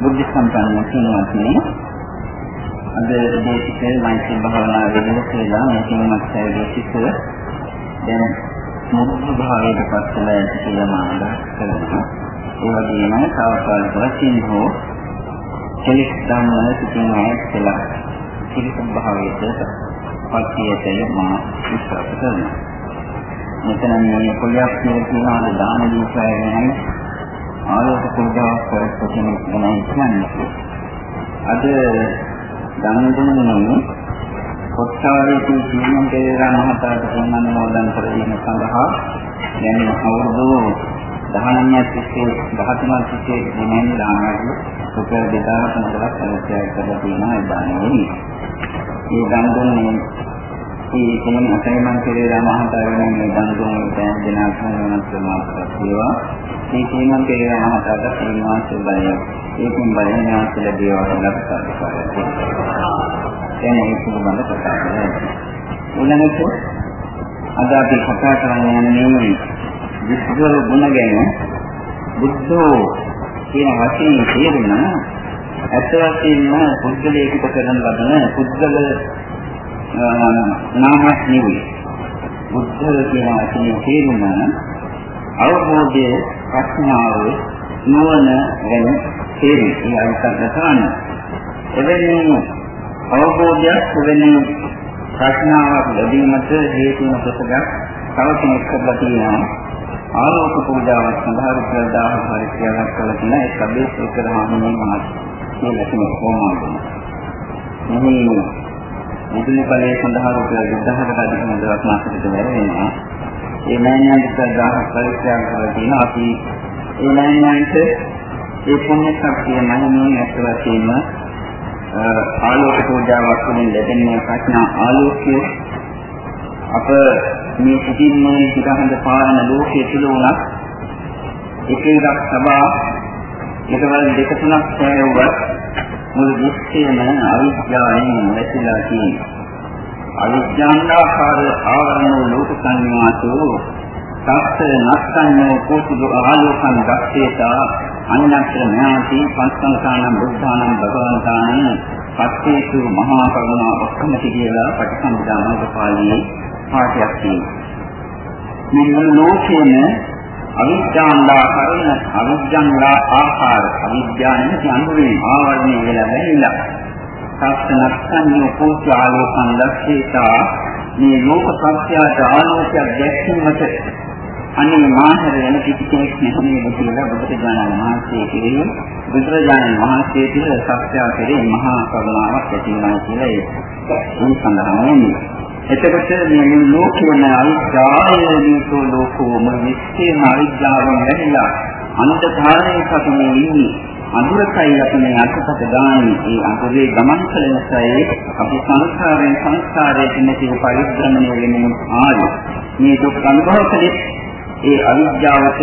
බුද්ධ සම්පන්න කෙනෙක්නේ අද දේශිතේ මෛත්‍රී භාවනා වෙන්නේ කියලා මේ කෙනෙක් සැරේ සිට දැන් මුළු භාවයට පත් වෙලා ඇති කියලා මම අදහස් කරනවා. ඒ වගේම තාවකාලික වශයෙන් හෝ කෙලෙස් ධර්ම සිටින ඇත්තලා කිරිසම් භාවයට පත් වියතේ මා විශ්වාස කරනවා. මෙතන මේ පොළයක් කියලා කියනවා දාන දීපය ගැන ආලෝක පූජාවක් කරපු කෙනෙක් ගැන කියන්නේ. අද දන් දුන්නේ කොට්ටාවේ ජීවන දේරා මහතාට සම්මන් නෝදන් කරගෙන සඳහා දැන් අවුරුදු 19ක් තිස්සේ 13ක් තිස්සේ දිනෙන් දානවල රුපියල් 2000ක් මුදලක් අවශ්‍යයි කරලා තියෙනවා ඒ දානෙ. මේ දන් දුන්නේ ඒ කෙනෙක් අසයිමන් පෙරේරා මහතා වෙන මේ දන් දුන්නේ දැන් දෙනා සම්මාන ප්‍රමාණයක් ඒවා මේ කෙනෙක් පෙරේරා මහතාට සීමාස බලය ඒකෙන් බලයෙන් යාසල දේවල් ලබා ගන්නවා. දැන් මේ පිළිබඳ කතා කරනවා. ඊළඟට අද අපි කතා කරන්න යන්නේ විසුද්ධ ගුණ ගැන බුද්ධෝ කියන වචනේ තේරුම ඇත්ත වශයෙන්ම පුද්ගලයෙකුට කරන ලබන පුද්ගල නාමයක් නෙවෙයි. බුද්ධ කියන වචනේ තේරුම අවබෝධය ප්‍රඥාව නුවණ ගැන තේරුම් ඒ අර්ථය ගන්න. එවැනි අවබෝධයක් වෙන ප්‍රඥාවක් ලැබීමට හේතු වන කොටසක් තව කෙනෙක් කරලා තියෙනවා. ආලෝක පූජාවක් සඳහා රුපියල් 1000 පරිත්‍යාගයක් කළා කියන ඒ සබ්බේ සූත්‍රාමයේ මහත් කියන කෙනෙක් කොහොමද? මේ මුදුලි ඵලයේ සඳහා රුපියල් 1000කට අධික මුදලක් මාසෙකට වැරෙනවා. ඒ මෑණියන්ට 1000 පරිත්‍යාග කරලා තියෙනවා. අපි ඒ මෑණියන්ට ඒ පුණ්‍ය ශක්තිය මහිමින් ඇත්ත වශයෙන්ම ආලෝක පූජාවක් වලින් ලැබෙන ප්‍රඥා ආලෝකය අප මේ සිටින්නේ හිතහඳ පාරන ලෝකයේ තුල උනත් එක එකක් සබා එකවල දෙක තුනක් සෑවුවත් මුළු විශ්වයම අවිද්‍යාවෙන් වැසිලා තියෙනවා. අවිද්‍යාන්දාකාර ආවරණ වූ ලෝක සංඥාතු සත්‍ය නස්සඤ්ඤෝ කෝසුදු ආලෝකං දක්ෂේතා අඤ්ඤතර ඥාති පස්සංකානම් බුද්ධානම් භගවන්තානම් පස්සේසු මහා කරුණා ඔක්කමති කියලා පටිසම්භාමක පාළියේ පාඨයක් තියෙනවා. මේ ලෝකයේම අවිද්‍යාන්ලා කරන අවිද්‍යාන්ලා ආකාර අවිද්‍යාවෙන් කියනුනේ ආවරණය වෙලා බැහැලා. සත්‍යනස්සඤ්ඤෝ කෝසු ආලෝකං දක්ෂේතා මේ ලෝක සත්‍යයට ආලෝකයක් දැක්වීමට අනේ මාහර වෙන කිසි කෙනෙක් නැහැ නේද කියලා බුදුරජාණන් වහන්සේ කෙරෙහි බුදුරජාණන් වහන්සේ පිළ සත්‍ය කෙරෙහි මහා කරුණාවක් ඇති වෙනවා කියලා ඒ සඳහන් වෙන්නේ. එතකොට මේ ලෝකේන අවිද්‍යාවේනීතෝ ලෝකෝ මිච්ඡේන අවිද්‍යාවෙන් වැහිලා අන්ධකාරයේ සතුනේ ඉන්නේ. අඳුරකයි අපි මේ අත්පත ගානේ ඒ අඳුරේ ගමන් කළ නිසායි අපි සංස්කාරයෙන් සංස්කාරයට නැති පරිද්‍රමණය වෙමින් ආවේ. මේ දුක් අනුභව කළේ ඒ අවිද්‍යාවට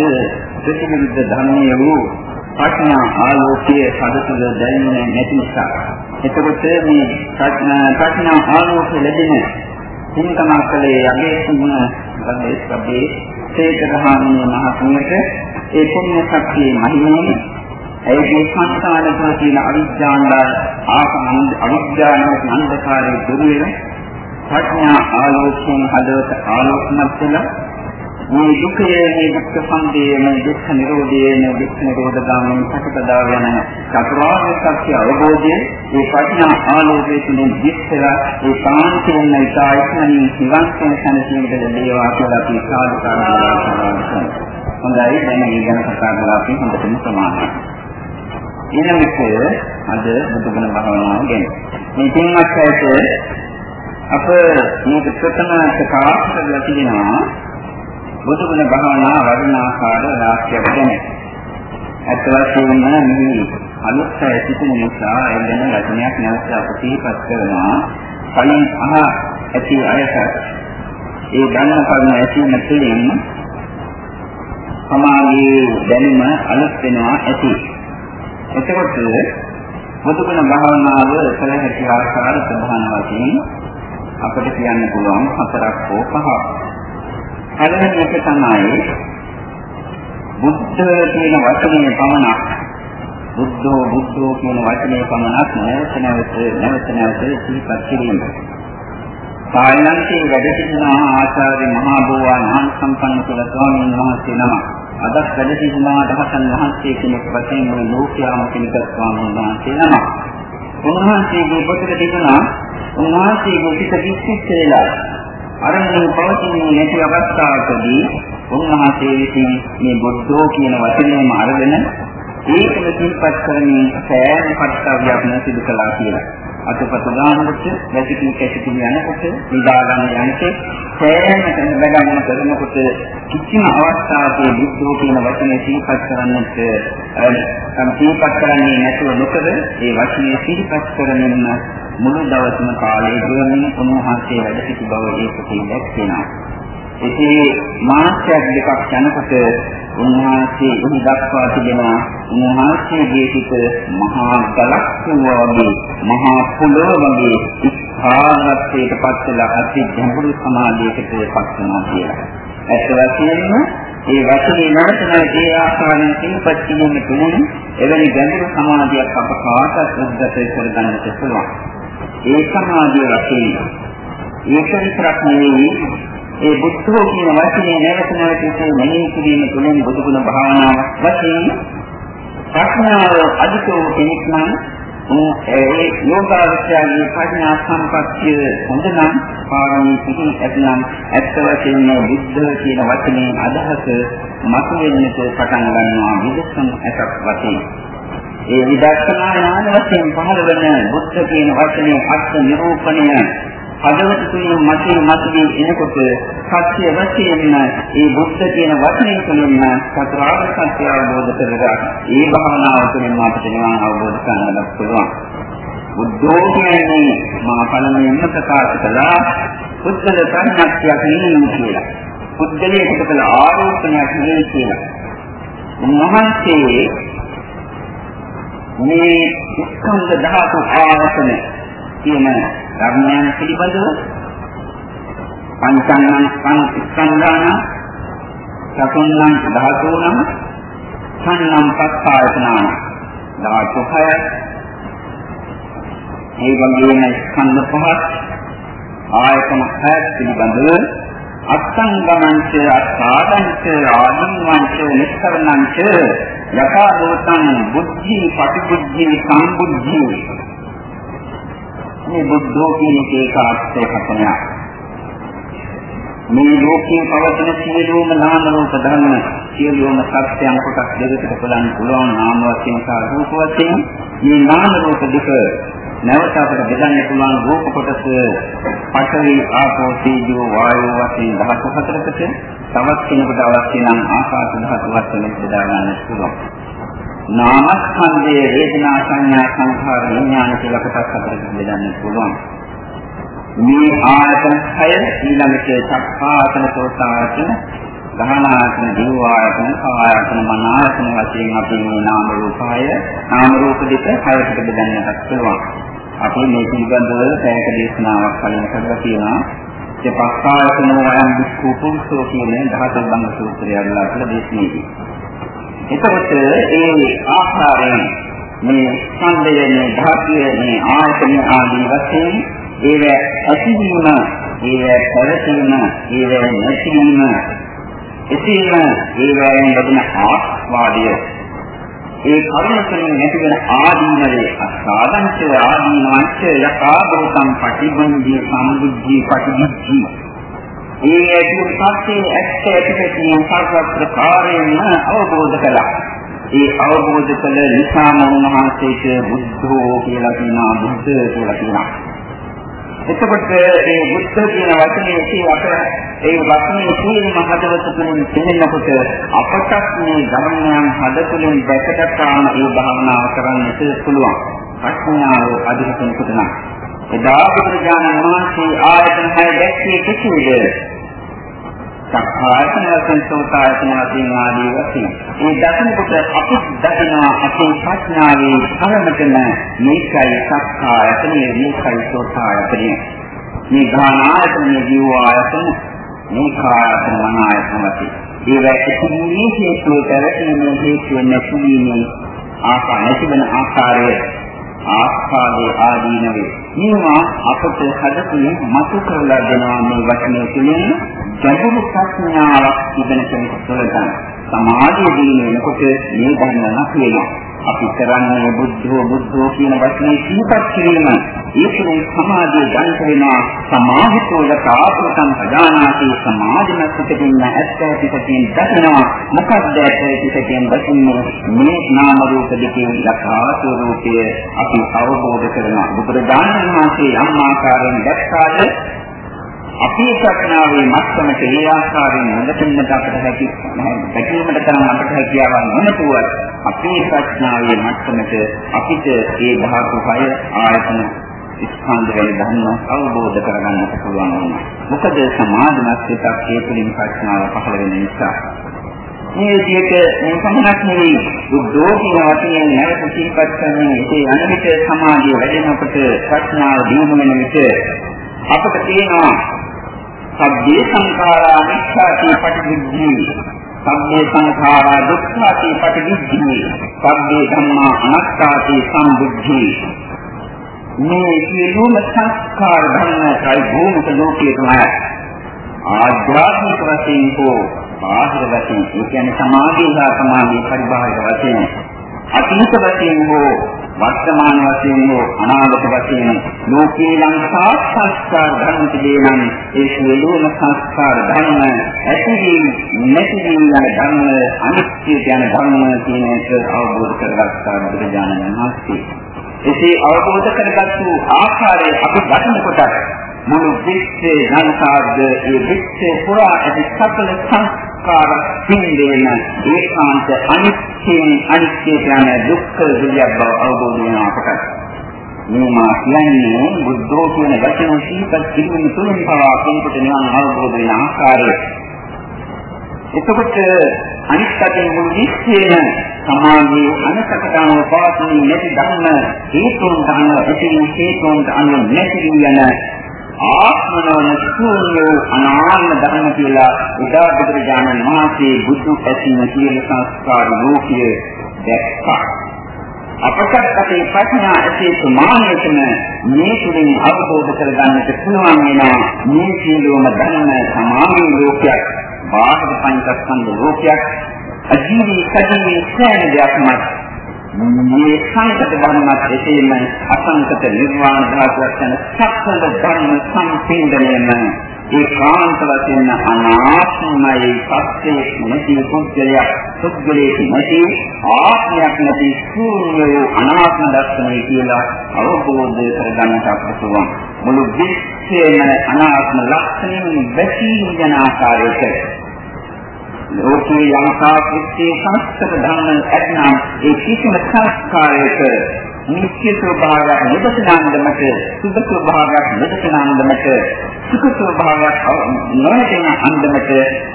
ප්‍රතිවිරුද්ධ ධර්මයේ වූ ප්‍රඥා ආලෝකයේ සදතුල දැනෙන්නේ නැති නිසා. එතකොට මේ ප්‍රඥා ආලෝකය ලැබෙන සින්තනා කලේ යගේ සුම ගන්නේ සබ්බේ සේකරහාමී මහතුමට ඒ පුණ්‍ය ශක්තියේ මහිමයෙන් ඒකේ සංස්කාරකව තියෙන අවිද්‍යාවල ආකාන්ද අවිද්‍යාවන අන්ධකාරයේ දුර වෙන ප්‍රඥා ආලෝකයෙන් හදවත ආලෝකමත් වෙලා මේ දුකයේ මේ දුක්ඛ සම්දේ මේ දුක්ඛ නිරෝධයේ මේ දුක්ඛ නිරෝධ ගාමී සකපදා යන චතුරාර්ය සත්‍ය අවබෝධයේ මේ ප්‍රඥා ආලෝකයේ තුලින් දිස්සලා ඒ සාන්තියෙන් ඉතායිසනින් නිවන්සන සැනසීමට ලැබේවා කියලා අපි සාදුකාරය කරනවා. හොඳයි දැන් මේ ගැන කතා කරලා අපි හොඳටම සමානයි. ඊළඟට අද බුදුගුණ භාවනාව ගැන. මේ තින්වත් ඇයට අප මේක ප්‍රථම ප්‍රකාශ කරලා තියෙනවා බුදුගුණ භාවනා වර්ණාකාර රාශියක් ගැන. ඇත්ත වශයෙන්ම මේ අනුස්සය සිටින නිසා ඒ ගැන රචනයක් නැවත අප සිහිපත් කරනවා. කලින් අහ ඇති අයට ඒ ධර්ම කරුණ ඇසීම තුළින් සමාගයේ දැනුම අලුත් වෙනවා ඇති. එතකොට බුදුගුණ භාවනාව කළ හැකි ආකාර ප්‍රධාන වශයෙන් අපිට කියන්න පුළුවන් හතරක් හෝ පහක්. පළවෙනි එක තමයි බුද්ධ කියන වචනේ පමණක් බුද්ධෝ බුද්ධෝ කියන වචනේ පමණක් නැවත නැවත නැවත නැවත සිහිපත් කිරීම. සායනන්තේ වැඩ සිටින ආචාර්ය මහා බෝවා ඥාන සම්පන්න කියලා ස්වාමීන් වහන්සේ නම. අදත් වැඩ සිටින දහසන් වහන්සේ කෙනෙක් වශයෙන් මේ ලෝකයාම කෙනෙක් ස්වාමීන් වහන්සේ නම. උන්වහන්සේගේ පොතක තිබුණා උන්වහන්සේගේ සිත විශ්ිෂ්ට වෙලා අරමුණු පවතින්නේ නැති අවස්ථාවකදී උන්වහන්සේ විසින් මේ බුද්ධෝ කියන වචනයම අරගෙන ඒකම සිහිපත් කරමින් සෑම කර්තව්‍යයක්ම සිදු කළා කියලා. අතපත දානකොට වැසිකිලි කැසිකිලි යනකොට නිදා ගන්න යනකොට සෑම තැන වැඩම කරනකොට කිසිම අවස්ථාවකදී බුද්ධෝ කියන වචනේ සිහිපත් කරන්නට අම් සිහිපත් කරන්නේ නැතුව නොකර ඒ වචනේ සිහිපත් කරමින් මුළු දවසම කාලය පුරමින් උන්වහන්සේ වැඩ සිටි බව ඒකකින් දැක්වෙනවා. ඉතින් මාසයක් දෙකක් යනකොට උන්වහන්සේ එහි දක්වා තිබෙනවා උන්වහන්සේගේ සිත මහා ගලක් වගේ මහා පොළොව වගේ ඉස්හාරත්වයට පත් වෙලා අති ගැඹුරු සමාධියකට පත් වෙනවා කියලා. ඇත්ත වශයෙන්ම ඒ වචනේ නැවත නැවත ඒ ආකාරයෙන් සිහිපත් කිරීම තුළින් එවැනි ගැඹුරු සමාධියක් අප කාටත් උද්ගත කරගන්නට පුළුවන්. ඒ සමාධිය වශයෙන් ඒක විතරක් නෙවෙයි ඒ බුද්ධෝ කියන වචනේ නැවත නැවත මෙනෙහි කිරීම තුළින් බුදුගුණ භාවනාව වශයෙන් ප්‍රඥාව අධිකව කෙනෙක් නම් ඒ යෝගාවචරයේ ප්‍රඥා සම්පත්තිය හොඳ නම් පාරමී පිටින් ඇතනම් ඇත්ත වශයෙන්ම බුද්ධ කියන වචනේ අදහස මතුවෙන්නට පටන් ගන්නවා විදසම් ඇතක් වශයෙන්. ඒ විදර්ශනා ඥාන වශයෙන් පහළ වෙන බුද්ධ කියන වචනේ අර්ථ නිරූපණය හදවත තුළින් මතේ මතේ එනකොට සත්‍ය වශයෙන්ම ඒ බුද්ධ කියන වචනේ තුළින්ම චතුරාර්ය සත්‍ය අවබෝධ කරගන්න. ඒ භාවනාව තුළින් අපිට නිවන අවබෝධ කරගන්න පුළුවන්. බුද්ධෝ කියන්නේ මා පළමුවෙන්ම ප්‍රකාශ කළා බුද්ධල ප්‍රඥාක්තියක් නෙමෙයි කියලා. බුද්ධලයට කළ ආරෝපණයක් නෙමෙයි කියලා. උන්වහන්සේ මේ ස්කන්ධ ධාතු ආයතන කියන ධර්මයන් පිළිබඳව පංචංගම් සංස්කන්ධාන චතුන්නම් ධාතුනම් සංනම් පස්සායතනාන ධාතු හය. ඒ වගේම ස්කන්ධ පහක් ආයතන හය පිළිබඳව අත්ංගමංච අත්පාදංච ආදින්වංච නිස්සරණංච යථා භූතං බුද්ධි පටිබුද්ධි සම්බුද්ධි මේ බුද්ධෝ කියන එකේ කාර්යය කතනයක්. මේ ලෝකයේ පවතින සියලුම නාම රූප ධර්ම සියලුම සත්‍යයන් කොටස් දෙකකට බලන්න පුළුවන් නාම වශයෙන් සහ රූප වශයෙන් මේ නාම රූප දෙක නැවත අපිට බෙදන්න පුළුවන් රූප කොටස පඨවි ආපෝ තේජෝ වායෝ වශයෙන් ධාතු හතරකට තවත් කෙනෙකුට අවශ්‍ය නම් ආකාශ ධාතු වශයෙන් බෙදා ගන්න පුළුවන්. නාමස්කන්ධයේ වේදනා සංඥා සංඛාර විඥාන කියලා කොටස් හතරකට බෙදන්න පුළුවන්. මේ ආයතන හය ඊළඟට චක්ඛාසන සෝතායතන ගහනායතන දිවායතන කායතන මනායතන වශයෙන් අපි මේ නාම රූපය නාම රූප දෙක හයකට බෙදන්නට පුළුවන්. අපි මේ පිළිබඳව පැයක දේශනාවක් කලින් කරලා තියෙනවා. ඒ පස්කායතන වයන් දුක්ඛ පුරුෂෝ කියන ධාතු බංග සූත්‍රය අරලා කියලා දේශනේදී. එතකොට ඒ ආකාරයෙන් මේ ස්කන්ධයේ ධාතුවේ මේ ආයතන ආදී වශයෙන් ඒව ඇතිවීම, ඒව පැවතීම, ඒව නැතිවීම, එසේම ඒවයෙන් ලැබෙන ආස්වාදය. ඒ කර්මයෙන් නැතිවෙන ආදීනවේ අසාධංච ආදීනවංච යකා භූතං පටිබුද්ධි සම්බුද්ධි පටිවිද්ධි ඒ ඇතුළු සත්‍යයේ ඇත්ත ඇතිපැතියෙන් සර්වත්‍රකාරයෙන්ම අවබෝධ කළා. ඒ අවබෝධ කළ නිසාම උන්වහන්සේට බුද්ධෝ කියලා කියනවා බුද්ධ කියලා කියනවා. එතකොට මේ බුද්ධ කියන වචනේ ඉති අප ඒ වචනේ තේරුම හදවත තුළින් තේරෙනකොට අපට මේ ධර්මයන් හදතුලින් දැකට ගන්න ඒ භාවනාව කරන්නට පුළුවන්. ප්‍රඥාව අධිකතනකට නම් එදා බුදුරජාණන් වහන්සේ ආයතන හය දැක්කේ කිසිද? සක්කායතන වශයෙන් සෝතායතන වශයෙන් ආදී වශයෙන්. මේ දකින කොට අපි දකිනවා අපේ ප්‍රඥාවේ පරමතම මේකයි සක්කායතන මේකයි සෝතායතන. මේ ඝානායතන මේ ජීවායතන මේකායතන මනායතන වශයෙන්. ඒ වැටීමේ හේතුව පැවතීමේ හේතුව නැතිවීමේ ආකාර නැතිවන ආකාරය ආස්වාදයේ ආදීනවේ මේවා අපට හදතුලින් මතු කරලා දෙනවා මේ වචනේ තුලින් ගැඹුරු ප්‍රඥාවක් තිබෙන කෙනෙක් තුළට සමාධිය දින වෙනකොට මේ ධර්ම නැති වෙනවා. අපි කරන්නේ බුද්ධෝ බුද්ධෝ කියන වචනේ සිහිපත් කිරීම. ඒකේ සමාධිය ගන්න වෙනවා. සමාහිතෝ යථාපෘතං ප්‍රජානාති සමාධිමත් පිටින් ඇත්ත පිටින් දකිනවා. මොකක්ද ඇත්ත පිටින් දකින්නේ? මේ නාම රූප දෙකේ යථා ස්වરૂපය අපි අවබෝධ කරනවා. බුදුරජාණන් වහන්සේ යම් ආකාරයෙන් දැක්කාද අපේ ප්‍රඥාවේ මට්ටමට ඒ ආකාරයෙන් හොඳින්ම අපට හැකි දැකීමට තරම් අපට හැකියාවක් නොනතුවත් අපේ ප්‍රඥාවේ මට්ටමට අපිට ඒ ධාතු හය ආයතන ස්කන්ධ වල ධර්ම අවබෝධ කරගන්නට පුළුවන් වෙනවා. මොකද සමාධිමත් සිතක් හේතුලින් ප්‍රඥාව පහළ වෙන නිසා. මේ විදිහට මේ සම්මත නෙවෙයි බුද්ධෝගී වශයෙන් නැවත සිහිපත් කරන්නේ ඒ අනිමිත සමාධිය වැඩෙනකොට ප්‍රඥාව දියුණු වෙන විට අපට තියෙනවා සබ්බේ සංඛාරා නිච්ඡාති පටිවිද්ධි සබ්බේ සංඛාරා දුක්ඛාති පටිවිද්ධි සබ්බේ ධම්මා අනාත්තාති සම්බුද්ධි. මේ සියලුම සංස්කාර ධර්මයි භූමික ලෝකයේ තමයි. ආධ්‍යාත්මික වශයෙන් හෝ බාහිර වශයෙන් ඒ කියන්නේ සමාධිය සහ සමාධියේ පරිබාහිර වශයෙන් අතීත වශයෙන් හෝ වර්තමාන වශයෙන් හෝ අනාගත වශයෙන් ලෝකේ ලංකා සංස්කාර ධර්ම තිබේනම් ඒ සියලුම සංස්කාර ධර්ම ඇතිවීම නැතිවීම යන ධර්ම අනිත්‍ය යන ධර්ම කියන එක අවබෝධ කරගත්තා බුදුරජාණන් වහන්සේ. එසේ අවබෝධ කරගත්තු ආකාරය අපි දකිනකොට මුළු විශ්වයේ ජනතාවද ඒ විශ්වයේ පුරා ඇති සකල සංස්කාර සිඳෙන ඒකාන්ත අනිත්‍යයෙන් අනිත්‍ය යන දුක්ඛ දුර්යබ්බ අවබෝධ වෙන අපට. මේ මා කියන්නේ බුද්ධෝ කියන වචන සීපත් කිරීම තුළින් පවා කෙනෙකුට නිවන් අවබෝධ වෙන ආකාරය. එතකොට අනිත් පැත්තෙන් මුළු විශ්වයේම සමාජයේ අනසකටම පවතින නැති ධර්ම හේතුන් ධර්ම ඇතිවීම හේතුන් අනුව නැති යන ආත්මනෝන ශූන්‍ය අනාත්ම ධර්ම කියලා උදා බුදුරජාණන් වහන්සේ බුදු ඇසින කියන සංස්කාර ලෝකයේ දැක්කා. අපට අපේ ප්‍රඥා ඇසේ ප්‍රමාණයටම මේ තුලින් අවබෝධ කරගන්නට පුළුවන් වෙනවා මේ සියලුම ධර්ම සමාන ලෝකයක් බාහිර පංචස්කන්ධ ලෝකයක් අජීවී සජීවී සෑම දෙයක්ම මේ සංකත ධර්මත් එසේම අසංකත නිර්වාණ ධාතුවක් යන සත්‍ය ධර්ම සම්පින්දණයම ඒකාන්ත වශයෙන් අනාත්මයි සත්‍යයේ නැති පුද්ගලයක් පුද්ගලයේ නැති ආත්මයක් නැති ශූන්‍ය අනාත්ම දර්ශනය කියලා අවබෝධ කරගන්නට පුළුවන් මුළු විශ්වයේම අනාත්ම ලක්ෂණයෙන් වැසී යන ආකාරයට ලෝකේ යම්කා කිච්චේ සංස්කෘත ධර්ම ඇතනම් ඒ කිසිම සංස්කාරයක නිත්‍ය ස්වභාවයක් නිදසනාන්දමට සුභ ස්වභාවයක් නිදසනාන්දමට සුඛ ස්වභාවයක් නොවැටෙන අන්දමට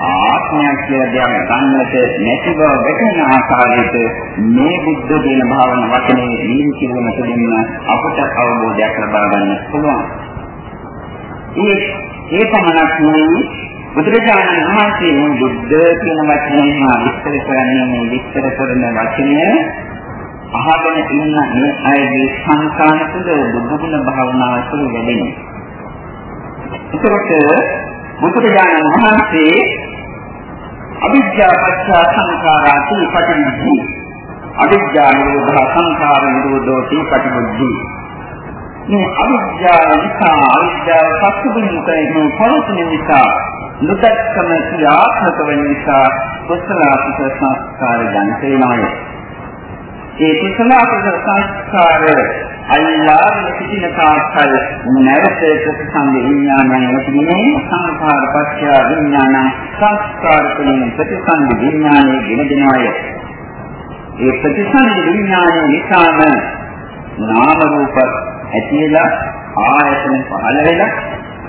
ආත්මයක් කියලා දෙයක් ගන්නට නැති බව වැටෙන ආකාරයට මේ බුද්ධ දින භාවන වචනේ දීන් කිරීම තුළින් අපට අවබෝධයක් ලබා ගන්න පුළුවන්. ඒ ඒ පමණක් නෙවෙයි බුදුරජාණන් වහන්සේ මේ බුද්ධ කියන වචනය මා විස්තර කරන්නේ මේ විස්තර කරන වචනය අහගෙන ඉන්න මේ අයගේ සංකාන තුළ බුදුගුණ භාවනාව තුළ වැඩෙනවා. එතකොට බුදුරජාණන් වහන්සේ අවිද්‍යා පත්‍ය සංඛාරාති පටිවිද්ධි අවිද්‍යා නිරෝධ සංඛාර නිරෝධෝ තී මේ අවිද්‍යාව නිසා අවිද්‍යාව පසුබිම් කරන පවතින නිසා නොදක්කම ක්‍රියාත්මක වෙන නිසා කුසල අකුසල සංස්කාර ජනිත වෙනවා. ඒ කුසල අකුසල සංස්කාර අල්ලාහ් සිටින තාක්කල් නැවත ප්‍රතිසංග විඥානය ඇතිනේ සංස්කාර පත්‍ය විඥාන සංස්කාර තුළින් ප්‍රතිසංග විඥානය ගෙන දෙනවාය. ඒ ප්‍රතිසංග විඥානය නිසාම නාම රූප ඇතිලා ආයතන පහළ වෙලා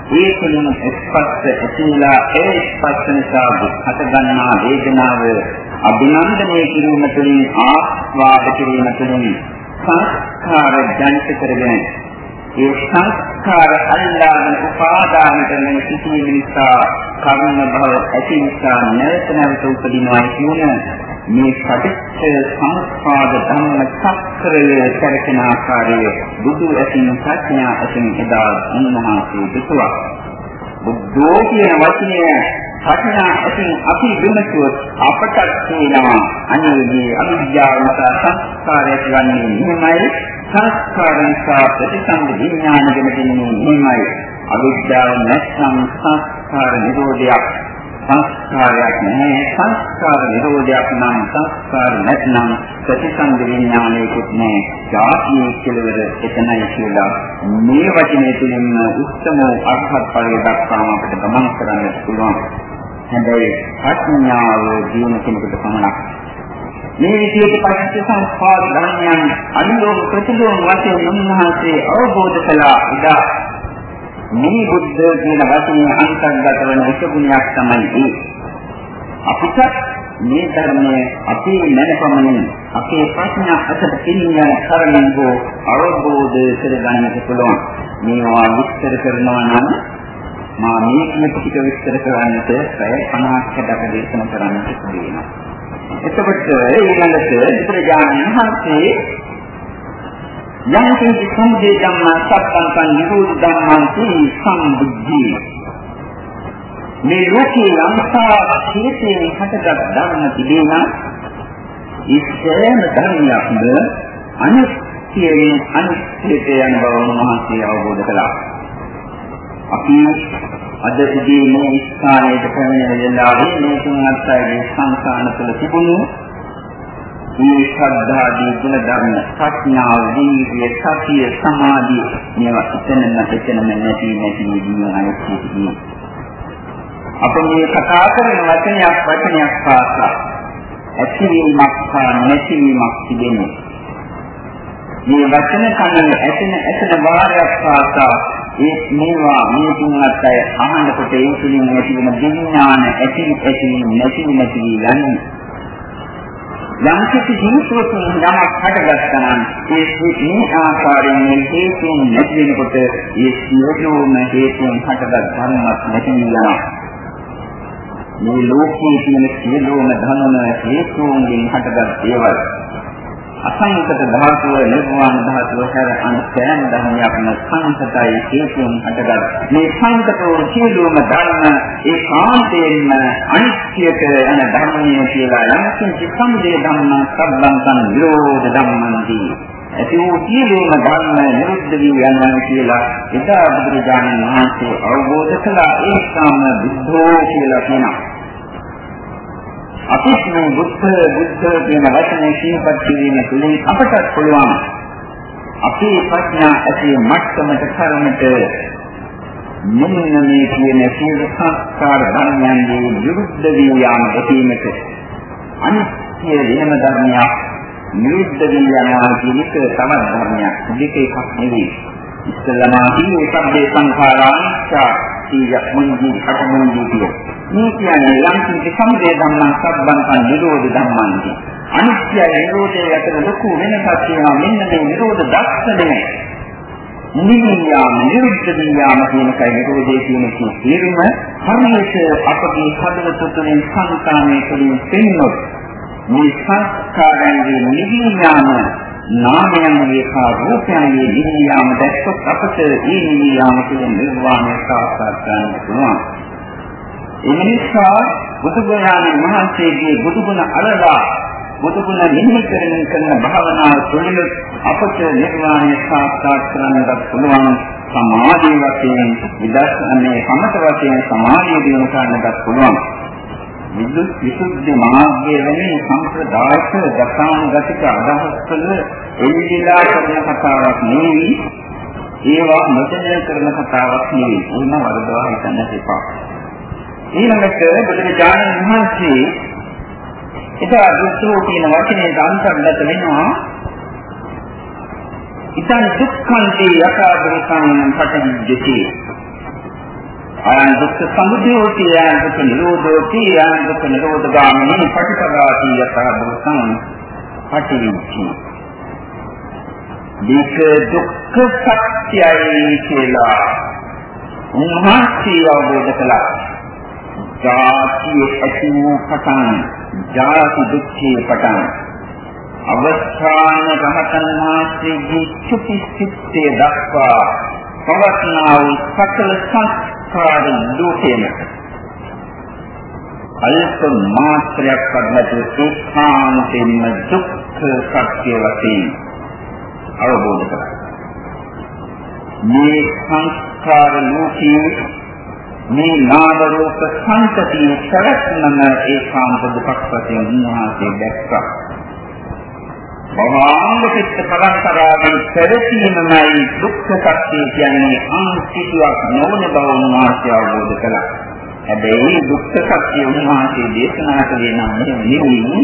ඒ තුළින් ස්පර්ශ ඇතිලා ඒ ස්පර්ශ නිසා හට ගන්නා වේදනාව අභිනන්දනය කිරීම තුළින් ආස්වාද කිරීම තුළින් සංස්කාර ජනිත කරගෙන ඒ සංස්කාර අල්ලාගෙන උපාදාන කරන සිටින නිසා කර්ම භව ඇති නිසා නැවත නැවත උපදිනවා කියන මේ පටිච්ච සමුප්පාද ධම්ම චක්‍රය කරකෙන ආකාරය බුදු ඇසින් ප්‍රඥා ඇසින් එදා උන්වහන්සේ දුතුවා. බුද්ධෝ කියන වචනය ප්‍රඥා ඇසින් අපි විමසුවොත් අපට තේනවා අනිවාර්යයෙන් අවිද්‍යාව නිසා සංස්කාරය කියන්නේ මෙහෙමයි. සංස්කාරයන් සහ ප්‍රතිසංග විඥාන ගැන දෙන්නේ මෙහෙමයි. අවිද්‍යාව නැත්නම් සංස්කාර නිරෝධයක්. සංස්කාරයක් නැහැ. සංස්කාර නිරෝධයක් නම් සංස්කාර නැත්නම් ප්‍රතිසංග විඥානයකුත් නැහැ. ජාතියේ කෙලවර එතනයි කියලා මේ වචනේ තුලින්ම උත්තම අර්ථත් ඵලය දක්වාම අපිට ගමන් කරන්න පුළුවන්. හැබැයි ප්‍රඥාව දිනු කෙනෙකුට පමණක් මේ විදිහට පටිච්ච සමුප්පාද ධර්මයන් අනුලෝම ප්‍රතිලෝම වශයෙන් උන්වහන්සේ අවබෝධ කළා ඉදා මේ බුද්ධ කියන වචනේ අන්තර්ගත වන එක ගුණයක් තමයි ඒ. අපිට මේ ධර්මයේ අපේ මනපමණින් අපේ ප්‍රඥා අතට පිළියන කරමින් හෝ අවබෝධ කරගන්නට පුළුවන්. මේවා විස්තර කරනවා නම් මා මේ කියන ටික විස්තර කරන්නට පැය 50කට දේශනා කරන්නට සිදු වෙනවා. එතකොට ඊළඟට බුදුරජාණන් වහන්සේ යම් කිසි සම්දේ ධම්මා සත්‍යං නිරෝධ ධම්මන්ති සම්බුද්ධි මේ ලෝකේ යම්සා හේතෙන් හටගත් ධර්ම තිබෙනා ඉස්සෙම ධර්මයක්ද අනිත්‍යයෙන් අනිත්‍යයට යන බව මහන්සිය අවබෝධ කළා. අපි අද උදේ මේ ස්ථානයේ පැමිණෙන වෙලාවේ මේ තුන් අත්යගේ සංසාන තුළ තිබුණු මේ ශ්‍රද්ධාදී ගුණ ධර්ම ප්‍රඥාව වීර්ය සතිය සමාධිය මේවා එතනම එතනම නැති නැති ජීවන අයත්‍යදී අප මේ කතා කරන වචනයක් වචනයක් පාසා ඇතිවීමක් සහ නැතිවීමක් තිබෙන්නේ මේ වචන කන්නේ ඇතන ඇතන වාරයක් පාසා ඒ මේවා මේ තුන්වත් අය අහනකොට ඒ තුලින් ඇති වෙන විඥාන ඇති ඇති නැති නැති යන්නේ යම් කිසි ජීවිතයකින් යමක් හටගත්තා නම් ඒ මේ ආකාරයෙන් මේ හේතුන් නැති වෙනකොට ඒ සියලුම හේතුන් හටගත් ධර්මයක් නැති වෙනවා. මේ ලෝකයේ තියෙන සියලුම ධර්ම හේතුන්ගෙන් හටගත් දේවල් අසංකත ධාතුව නිර්වාණ ධාතුව හැර අනිත්‍යයන් ධර්මයක්ම සංකතයි හේතුන් හටගත්. මේ සංකතෝ සියලුම ධර්ම ඒ කාන්තයෙන්ම අනිත්‍යක යන ධර්මය කියලා යම් කිසි සම්දේ ධම්ම සම්බන්තන් විරෝධ ධම්මන්ති. ඇති වූ සියලුම ධර්ම නිරුද්ධ වී යනවා කියලා එදා බුදුරජාණන් වහන්සේ අවබෝධ කළා. ඒකම බුද්ධෝ කියලා කියනවා. අපිත් මේ බුද්ධ බුද්ධ කියන වචනේ සිහිපත් කිරීම තුළින් අපට පුළුවන් අපේ ප්‍රඥා ඇති මට්ටමට කරන්නට මෙන්න මේ කියන සියලු සංස්කාර ධර්මයන්ගේ විරුද්ධ වී යාම ඇතිවීමට අනිත්‍ය වෙනම ධර්මයක් නිරුද්ධ වී යනවා කියන එක තමයි ධර්මයක්. දෙක එකක් නෙවෙයි. ඉස්සලමා කියන සබ්බේ සංඛාරානිච්චා 100ක් මුන්දී අටමුන්දී කියෝ. මේ කියන්නේ යම් කිසි සමුදය ධම්මං සබ්බන්තං නිරෝධ ධම්මංති. අනිත්‍ය නිරෝධය අතර ලොකු වෙනසක් තියෙනවා. මෙන්න මේ නිරෝධ දක්ෂණය. නිමියාම නිරුද්ධ නියාම කියන කයි නිරෝධයේ කියන තේරුම හරියට අපගේ හදවත තුළින් සංකාමයේ තුළින් පෙන්වොත් මේ සංස්කාරයන්ගේ නිවිඥාන නාමයන්ගේ හා රූපයන්ගේ නිවියාම දැක්කොත් අපට ඒ නිවියාම කියන නිර්වාණය සාක්ෂාත් කරගන්න පුළුවන්. ඒ නිසා බුදුගුණාණන් වහන්සේගේ බුදුගුණ අරලා බුදුගුණ මෙහි කරමින් කරන භාවනාව තුළින් අපට නිර්වාණය සාක්ෂාත් කරගන්නට පුළුවන්. සමාධිය වශයෙන් විදර්ශනයේ සමත වශයෙන් සමාධිය දිනු කරන්නට පුළුවන්. විදුත් විසුද්ධි මාර්ගයේ වෙන සම්ප්‍රදායික දසානුගතික අදහස් වල එල්ලිලා කරන කතාවක් නෙවෙයි. ඒවා නොදැන කරන කතාවක් නෙවෙයි. එහෙම වරදවා හිතන්න එපා. ඊළඟට බුදුරජාණන් වහන්සේ එදා දුක්ඛෝ කියන වචනේ අන්තර්ගත වෙනවා. ඉතින් දුක්ඛන්ති යකාදෘකං පටිවිද්‍යති අයං දුක්ඛ සමුදයෝති අයං දුක්ඛ නිරෝධෝති අයං දුක්ඛ නිරෝධගාමිනී පටිපදාති යකාදෘකං පටිවිද්‍යති මේක දුක්ඛ සත්‍යයි කියලා උන්වහන්සේ අවබෝධ කළා. ජාතිය ඇති වූ පටන් ජාති දුක්ඛේ පටන් අවස්ථාන රහතන් වහන්සේගේ චුති සිත්තේ දක්වා පවත්නා වූ සකල සංස්කාර ලෝකේම අල්ප මාත්‍රයක් පදතු ඒකාන්තයෙන්ම දුක්ඛ සත්‍ය වශයෙන් අවබෝධ කරගන්න. මේ සංස්කාර ලෝකයේ මේ නාම රූප සංතතිය සැලැස්මම ඒකාන්ත දුක්ඛ වශයෙන් උන්වහන්සේ දැක්කා. භවංග චිත්ත පරම්පරාවෙන් පෙරසීමයි දුක්ඛ සත්‍ය කියන්නේ අන්තිතුවක් නොවන බව උන්වහන්සේ අවබෝධ කළා. හැබැයි දුක්ඛ සත්‍ය උන්වහන්සේ දේශනා කළේ නම් නෙවෙයි,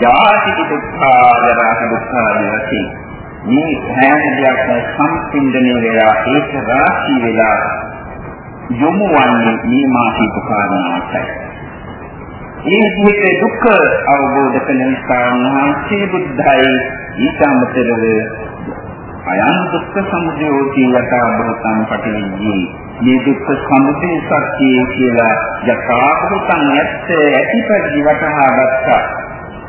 ජාති දුක්ඛ, ජරා දුක්ඛ ආදී මේ හැම දෙයක්ම සම්පින්දණය වෙලා ඒක රාශී වෙලා යොමු වන්නේ මේ මාසික කාරණාවයි. මේ විදිහට දුක්ඛ අවබෝධ කරන නිසා මහන්සිය බුද්ධයි. ඊට අමතරව අයං දුක්ඛ සමුදයෝ කියලතා බොහෝතම් පටිවිදී මේ දුක්ඛ සමුදය සත්‍යය කියලා යථාභූතං ඇත්ත ඇතිපරිදි වටහා ගත්තා.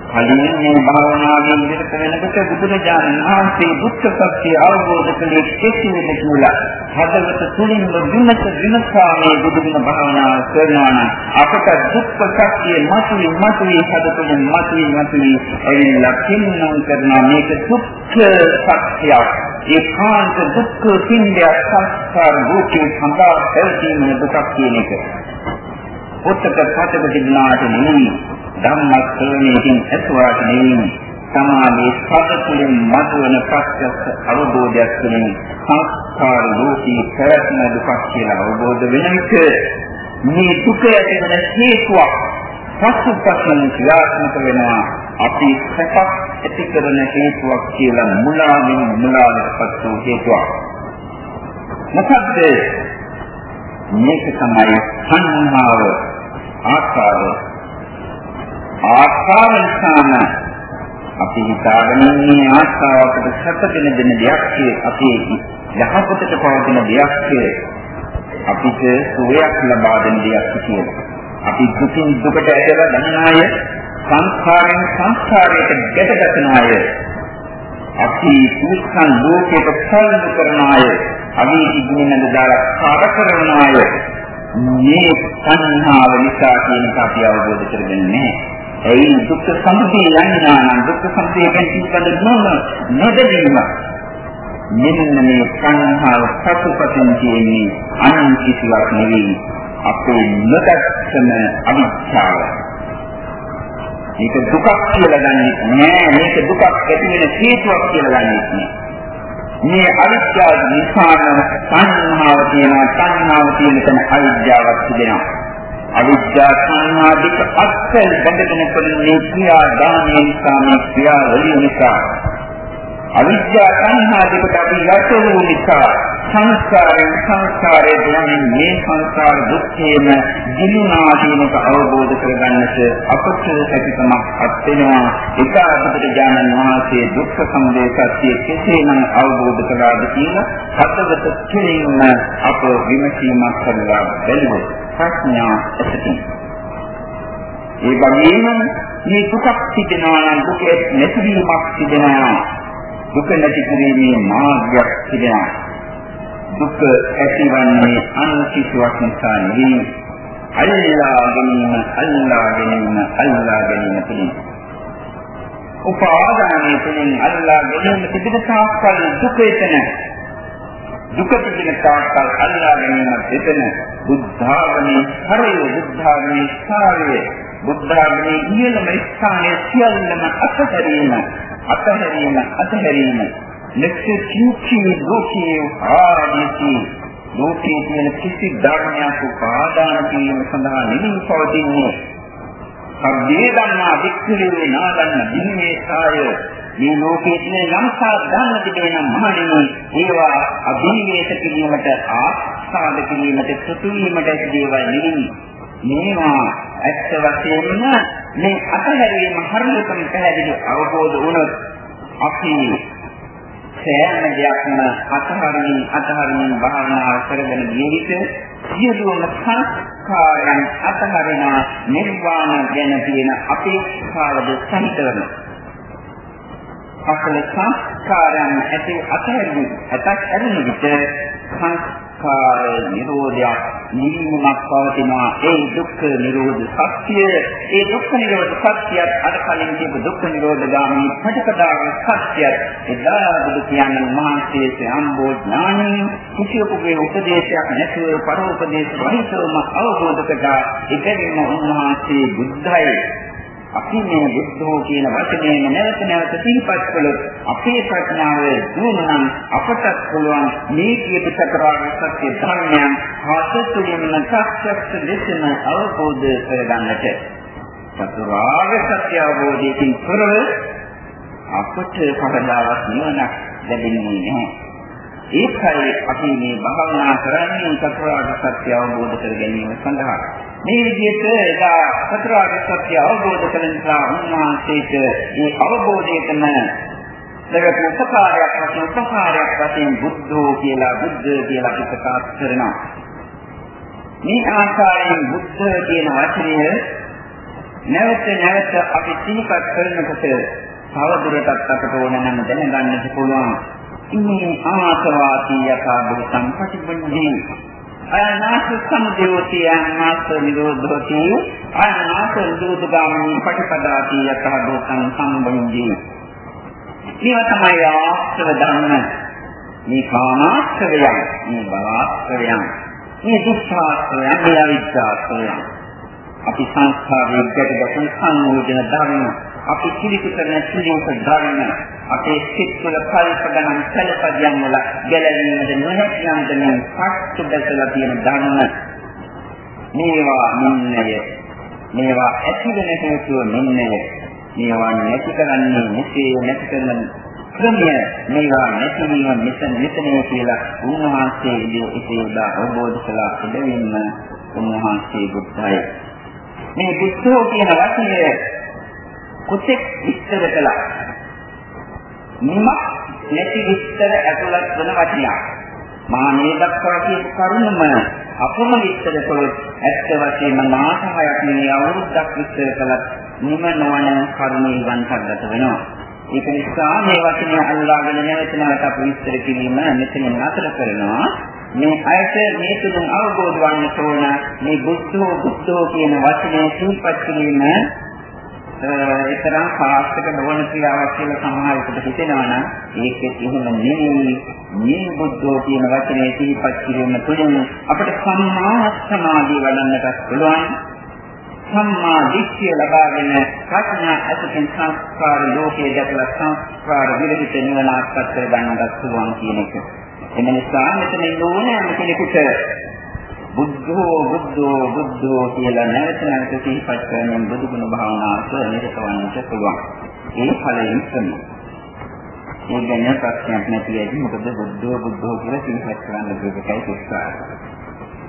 කලින් මේ භාවනාවෙන් ඉදිරියට වෙනකොට බුදුරජාණන් වහන්සේ බුද්ධ සත්‍ය අවබෝධ කළේ කෙසේද කියලා හදවත තුලින්ම විමස විමසා මේ බුදුගුණ භාවනාව කරනවා නම් අපට දුක්ඛ සත්‍ය මතුවි මතුවි හදතුලින් මතුවි මතුවි එවිලා කින්නම් කරනවා. මේක දුක්ඛ සත්‍යයක්. ඒකාන්ත දුක්ඛ සින්දය සංස්කාර භූතේ සඳහා පැවතීම දුකක් කියන එක. උත්තර පතක දිනාට නෙමෙයි. ධම්මස්වණයෙන් ඇතුවාට නෙවෙයි සමාධි සතුටින් මතුවන ප්‍රත්‍යක්ෂ අවබෝධයක් තුළින් සංස්කාර ලෝකී ප්‍රයත්න දුක් කියලා අවබෝධ වෙන එක මේ දුක ඇතිවන හේතුවක් පසුපසෙන් ක්‍රියාත්මක වෙනවා. අපි සැපක් ඇති කරන හේතුවක් කියලා මුලාවෙන් මුලාවටපත් වූ හේතුවක්. මොකද්ද? මේක තමයි සංහාව ආකාරය ආස්වාදංසාන අපි හිතාගෙන ඉන්නේ ආස්වාවකට සැපදෙන දෙන දෙයක් කිය අපි යහපතට පවතින දෙයක් කිය අපිට සුවයක් ලබා දෙන දෙයක් කියලා. අපි දුකින් දුකට ඇදලා ගන්න අය සංස්කාරයෙන් සංස්කාරයට ගැටගැසෙන අය අපි පුස්කන් ලෝකයට සල්ලු කරන අය අපි ඉක්මනට දාලා කාට කරන අය මේ සංහාව නිසා කියන එක අපි අවබෝධ කරගන්නේ නැහැ. ඒ දුක්ඛ සමුදය යන්නා නම් දුක්ඛ සමුදය ගැන පිළිබඳ නොන නොදැනීම. මෙන්න මේ සංහාව සතුපතින් කියන්නේ අනන් කිසිවක් නෙවෙයි අපේ නොදැක්කම අවිච්ඡාව මේක දුකක් කියලා ගන්නෙ නෑ මේක දුකක් ඇති වෙන හේතුවක් කියලා ගන්නෙ නෑ මේ අවිද්‍යාව නිසාම සංහාව තියෙනවා. සංහාව තියෙන තැන අවිද්‍යාවක් තිබෙනවා. අවිද්‍යා සංහාදික අත්යෙන් බඳගෙන පෙනෙන ක්‍රියා දානය නිසා මේ ක්‍රියා වලින් නිසා. අවිද්‍යා සංහාදිකට අපි යට වූ නිසා සංස්කාරයෙන් සංස්කාරයේ දුන්නේ මේ සංස්කාර දුක්ඛේම දිනුනා කියනක අවබෝධ කරගන්නට අපට හැකියාවක් අත් වෙනවා ඒක අපිට ඥානන් වහන්සේ දුක්ඛ සමුදය සත්‍ය කෙසේනම් අවබෝධ කළාද කියලා හතවත කෙලින්ම අප විමසීමක් කරලා බැලුවොත් ප්‍රඥා ඇතිවෙනවා ඒ වගේම මේ දුකක් තිබෙනවා නම් දුකේ නැතිවීමක් තිබෙනවා දුක නැති කිරීමේ මාර්ගයක් තිබෙනවා. දුක ඇතිවන්නේ අනිත්‍යයක් නිසා නෙවෙයි. අල්ලා ගැනීම, අල්ලා ගැනීම, අල්ලා ගැනීම තුලින්. උපාදානයේ තුලින් අල්ලා ගැනීම තිබෙන තාක්කල් දුක එතන. දුක තිබෙන තාක්කල් අල්ලා ගැනීම එතන. බුද්ධාගමේ හරය, බුද්ධාගමේ සාරය, බුද්ධාගමේ ඉහළම ස්ථානයේ සියල්ලම අත්හැරීම අතහැරීම අතහැරීම. ලක්ෂ්‍ය කිචි ලෝකයේ ආදීති ලෝකයේ තියෙන කිසි ධර්මයක් උපාදාන කිරීම සඳහා නිමින් පවතින්නේ. සබ්බේ ධම්මා වික්ඛවේ නාදන්න දිනේ සාය. මේ ලෝකයේ තියෙන යම්සා ධර්ම තිබෙන මහණෙනි ඒවා අභිනිවේෂ කිරීමට ආස්වාද කිරීමට සුතුවීමට දේවල් නෙවෙයි මේවා ඇත්ත වශයෙන්ම මේ අතහැරීම හරියටම පැහැදිලි අවබෝධ වුණොත් අපි සෑම දෙයක්ම අතහරින්න අතහරින්න භාවනා කරගෙන ගිය විට සියලුම සංස්කාරයන් අතහරින නිර්වාණ ගැන තියෙන අපේක්ෂාවද සහිත වෙනවා. අසල සංස්කාරයන් ඇති අතහැරී ඇතක් ඇරෙන විට සංස්කාර නිරෝධයක් නිවීමක් පවතිනවා. ඒ දුක්ඛ නිරෝධ සත්‍ය ඒ දුක්ඛ නිරෝධ සත්‍යයත් අර කලින් කියපු දුක්ඛ නිරෝධ ගාමී ප්‍රතිපදාවේ සත්‍යයත් එදා බුදු කියන්නේ මහන්සියේ සම්බෝ ඥානින් කිසියෙකුගේ උපදේශයක් නැතුව පරෝපදේශ වහිතවම අවබෝධ කළා ඒකෙන්ම උන්වහන්සේ බුද්ධයි. අපි මේ බුද්ධෝ කියන වචනයෙන් නැවත නැවත සිහිපත් කළොත් අපේ ප්‍රඥාව දුවනම් අපටත් පුළුවන් මේ කියපු චතුරාර්ය සත්‍ය ධර්මයන් හසතුලින්ම සත්‍යස්ස ලෙසම අවබෝධ කරගන්නට චතුරාර්ය සත්‍ය අවබෝධයෙන් තොරව අපට කවදාවත් නිවනක් ලැබෙන්නේ නැහැ. ඒකයි අපි මේ භාවනා කරන්නේ චතුරාර්ය සත්‍ය අවබෝධ කර ගැනීම සඳහා. මේ විදිහට එදා චතුරාර්ය සත්‍ය අවබෝධ කළ නිසා උන්වහන්සේට මේ අවබෝධයටම ලැබපු උපකාරයක් වශයෙන් උපකාරයක් වශයෙන් බුද්ධෝ කියලා බුද්ධ කියලා අපි ප්‍රකාශ කරනවා. මේ ආකාරයෙන් බුද්ධ කියන වචනය නැවත නැවත අපි සිහිපත් කරනකොට තවදුරටත් අපට ඕන නම් දැනගන්නට පුළුවන්. ඉන්නේ ආසවාදී යථා භූතං පටිබුද්ධි අනාස සමුදයෝති අනාස නිරෝධෝති අනාස නිරෝධගාමී පටිපදාති යතහ දෝතං සම්බුද්ධි. මේවා තමයි ආශ්‍රව ධර්ම. මේ කාමාශ්‍රවයන් මේ භවආශ්‍රවයන් මේ දුක්ඛාශ්‍රවයන් මේ අවිද්‍යාශ්‍රවයන් අපි සංස්කාරයේ ගැටගැසෙන සංයෝජන ධර්ම. අපි පිළිපිට කරන සිලියක ධර්ම අපේ සිත් තුළ කල්ප ගණන් සැලපදියම් වල ගැලවීමද නොහැකියන්ද මේ පට්ටු දැසලා තියෙන ධර්ම. මේවා නින්නය මේවා ඇති වෙන හේතුව නින්නය මේවා නැති කරන්නේ මෙසේ නැති කරන ක්‍රමය. මේවා නැතිවීම මෙතන මෙතනේ කියලා උන්වහන්සේ ඉතිේ උදා අවබෝධ කළා පිළිවෙන්න උන්වහන්සේ බුද්ධයි. මේ බුද්ධෝ කියන වචනය කොතෙක් විස්තර කළා නිමක් නැති විස්තර ඇතුළත් වන වචනයක් මා මේ දක්වා කියපු කරුණම අපම විස්තර කළොත් ඇත්ත වශයෙන්ම මාසහයක් නෙවෙයි අවුරුද්දක් විස්තර කළත් නිම නොවන කරුණේ වන්සගත වෙනවා. ඒක නිසා මේ වචනය අල්ලාගෙන නැවත නැවත අප විස්තර කිරීම මෙතනින් නතර කරනවා. මේ අයට මේ තුලින් අවබෝධ වන්න ඕන මේ බුද්ධෝ බුද්ධෝ කියන වචනේ සිහිපත් කිරීම ඒතරම් සාර්ථක නොවන ක්‍රියාවක් කියලා සමහරකට හිතෙනවා නම් ඒකෙත් එහෙම නෙමෙයි මේ බුද්ධෝ කියන වචනේ සිහිපත් කිරීම තුළින් අපිට සම්මා සමාධිය වඩන්නට පුළුවන් සම්මා දිට්ඨිය ලබාගෙන ප්‍රඥා ඇතින් සංස්කාර ලෝකයේ දැකලා සංස්කාර විරහිත නිවන අත්පත් කර ගන්නට පුළුවන් කියන එක. එම නිසා මෙතන ඉන්න ඕනෑම කෙනෙකුට බුද්ධෝ බුද්ධෝ බුද්ධෝ කියලා නැවත නැවත සිහිපත් කරමින් බුදු ගුණ භාවනාවට නිරත වන්නට පුළුවන්. ඒ ඵලයෙන් තමයි. ඒ ගැන ප්‍රශ්නයක් නැති ඇයි මොකද බුද්ධෝ බුද්ධෝ කියලා සිහිපත් කරන්න දෙකයි උත්සාහ.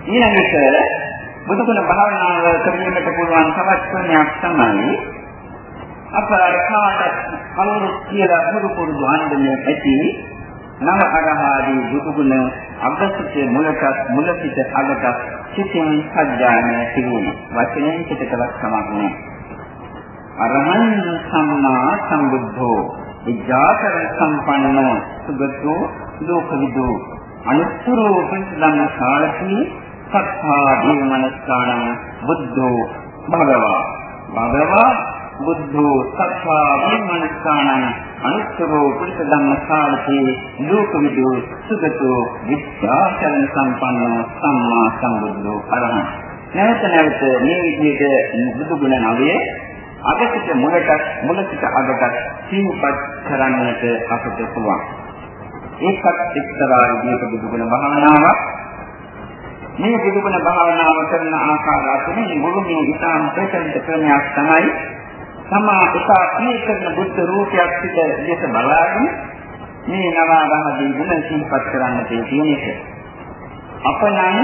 ඊළඟට බුදු ගුණ භාවනාව කරන්නට පුළුවන් තවත් ක්‍රමයක් තමයි අපරාධ කාටත් කවුරු කියලා පුරු පුරුදු අන්දමේ ඇති නව අරහාදී බුදු ගුණ අග්‍රසිතේ මුලට මුල සිට අගට සිතින් සත්‍යඥය කිරීම වචනෙන් පිටකලක් සමක් නෑ අරහං සම්මා සම්බුද්ධෝ විජාතර සම්පන්නෝ සුගතෝ ලෝකවිදු අනුත්තරෝ පිටදන්න සාලකී සත්තා දීමනස්කාණ බුද්ධෝ භගවා. භගවා බුද්ධෝ සත්තා දීමනස්කාණ අනුත්තරෝ පුරිස ධම්ම සාලකේ ලෝක විදෝ සුගතෝ විද්‍යාචරණ සම්පන්නෝ සම්මා සම්බුද්ධෝ අරහං නැවත නැවත මේ විදිහට බුදු ගුණ නවයේ අගසිට මුලට මුලසිට අගට සිහිපත් කරන්නට අපට පුළුවන්. ඒකත් එක්තරා විදිහක බුදු ගුණ භාවනාවක්. මේ බුදු ගුණ භාවනාව කරන ආකාරය අතරින් මුළු මේ ඉතාම ප්‍රචලිත ක්‍රමයක් තමයි තමා උසා පිළිකරන බුද්ධ රූපයක් පිට ලෙස බලාගෙන මේ නවාගහදී ගුණ සිහිපත් කරන්න තියෙන එක. අපනම්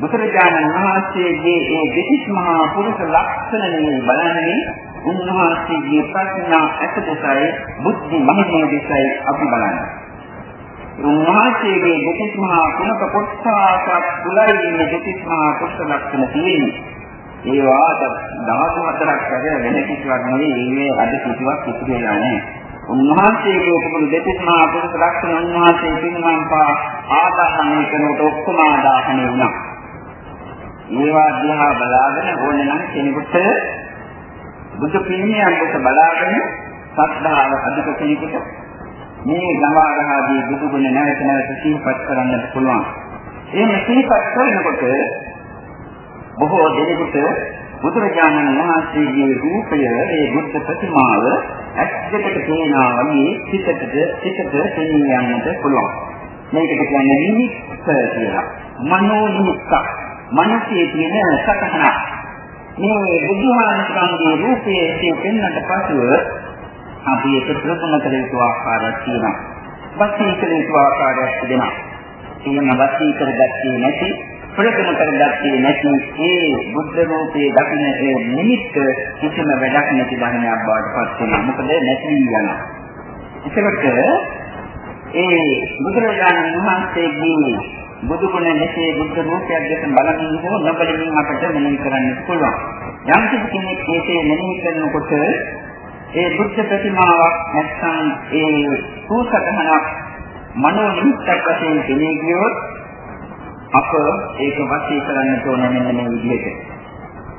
බුදුරජාණන් වහන්සේගේ ඒ දෙතිස් මහා පුරුෂ ලක්ෂණනේ බලන්නේ උන්වහන්සේගේ ප්‍රඥා ඇසදසයි බුද්ධි මහිමය දෙසයි අපි බලන්නේ. උන්වහන්සේගේ දෙතිස් මහා කුණක කොටසක් තුලයි මේ දෙතිස් මහා කොටස ලක්ෂණ තියෙන්නේ. ඒවාට දවස් හතරක් වැඩ වෙන කිසිවක් නෙවෙයි මේ අද කිසිවක් ඉතුරු වෙලා නැහැ. උන්වහන්සේගේ උපුරු දෙතිස් මහා කොටස ලක්ෂණ උන්වහන්සේ පින්නම් පා ආදාහනය කරනකොට ඔක්කොම ආදාහනය වුණා. ඒවා දිහා බලාගෙන ඕනේ නම් කෙනෙකුට බුදු පිළිමයන් දෙස බලාගෙන සද්ධාව අධික කෙනෙකුට මේ ගමාරහාදී බුදු ගුණ නැවත නැවත සිහිපත් කරන්නට පුළුවන්. එහෙම සිහිපත් කරනකොට බොහෝ දෙනෙකුට බුදුරජාණන් වහන්සේගේ රූපය ඒ බුද්ධ ප්‍රතිමාව ඇස් දෙකට පේනා වගේ සිතට සිතට තේමිය යන්නට පුළුවන්. මේකට කියන්නේ නිමිත්ත කියලා. මනෝ නිමිත්ත. මනසේ තියෙන සකහන. මේ බුදුහාමුදුරන්ගේ රූපයේ පෙන්වන්නට පසුව අපි ඒක ප්‍රගුණ කළ යුතු ආකාරයක් තියෙනවා. වස්ී කළ යුතු ආකාරයක් තිබෙනවා. එහෙම වස්ී කරගත්තේ නැති ප්‍රගුණ කරගත්තේ නැති ඒ බුද්ධ රූපයේ දකින්න ඒ නිමිත්ත කිසිම වැඩක් නැති ධර්මයක් බවට පත් වෙනවා. මොකද නැති යනවා. ඒකට ඒ බුදුරජාණන් වහන්සේගේ බුදු ගුණ මෙසේ බුද්ධ රූපයක් දැක බලමින් හෝ නොබලමින් අපට මෙනෙහි කරන්න පුළුවන්. යම් කෙනෙක් ඒකේ මෙනෙහි කරනකොට ඒ බුද්ධ ප්‍රතිමාවක් නැත්නම් ඒ සූසකහනක් මනෝ නිමිත්තක් වශයෙන් දෙන්නේ කියොත් අප ඒක වශී කරන්න ඕන මෙන්න මේ විදිහට.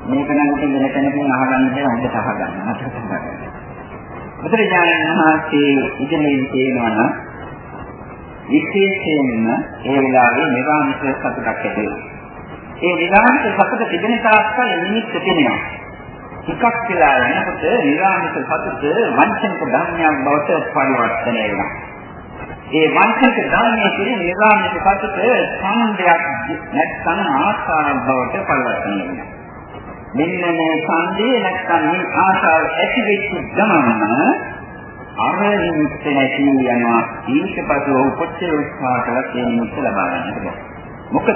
මේක නම් ඉතින් වෙන කෙනකින් අහගන්න බෑ හොඳට අහගන්න. මතක තබන්න. බුදුරජාණන් වහන්සේ ඉගෙනීම් තියෙනවා නම් විශේෂයෙන්ම ඒ වෙලාවේ නිරාමිෂ සතුටක් ඇති වෙනවා. ඒ නිරාමිෂ සතුට තිබෙන තාක්කල් නිමිත්ත තියෙනවා. ටිකක් වෙලා යනකොට නිරාමිත සතුට වංචනික ධර්මයක් බවට පරිවර්තනය වෙනවා. ඒ වංචනික ධර්මයේ තියෙන නිරාමිත සතුට සම්දයක් නැත්නම් ආස්කාරයක් බවට පරිවර්තනය වෙනවා. මෙන්න මේ සම්දේ නැත්නම් මේ ආශාව ඇති වෙච්ච ගමන අර නිමිත්ත නැති යනවා ඊට පස්ව උපච්චය උත්සාහ කළා ඒ නිමිත්ත ලබා ගන්නට බැහැ. මොකද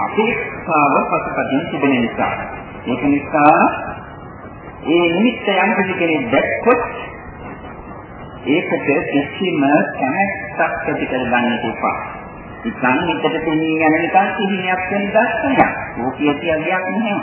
අපේක්ෂාව පසුපදින් තිබෙන නිසා. ඒක නිසා ඒ නිමිත්ත යම් කෙනෙක් දැක්කොත් ඒකට කිසිම කැමැත්තක් ඇති කරගන්න එපා. ඉතින් හිතට තේමින් යන නිකන් සිහිනයක් වෙන දස්සනක්. ඕකිය කියයක් නැහැ.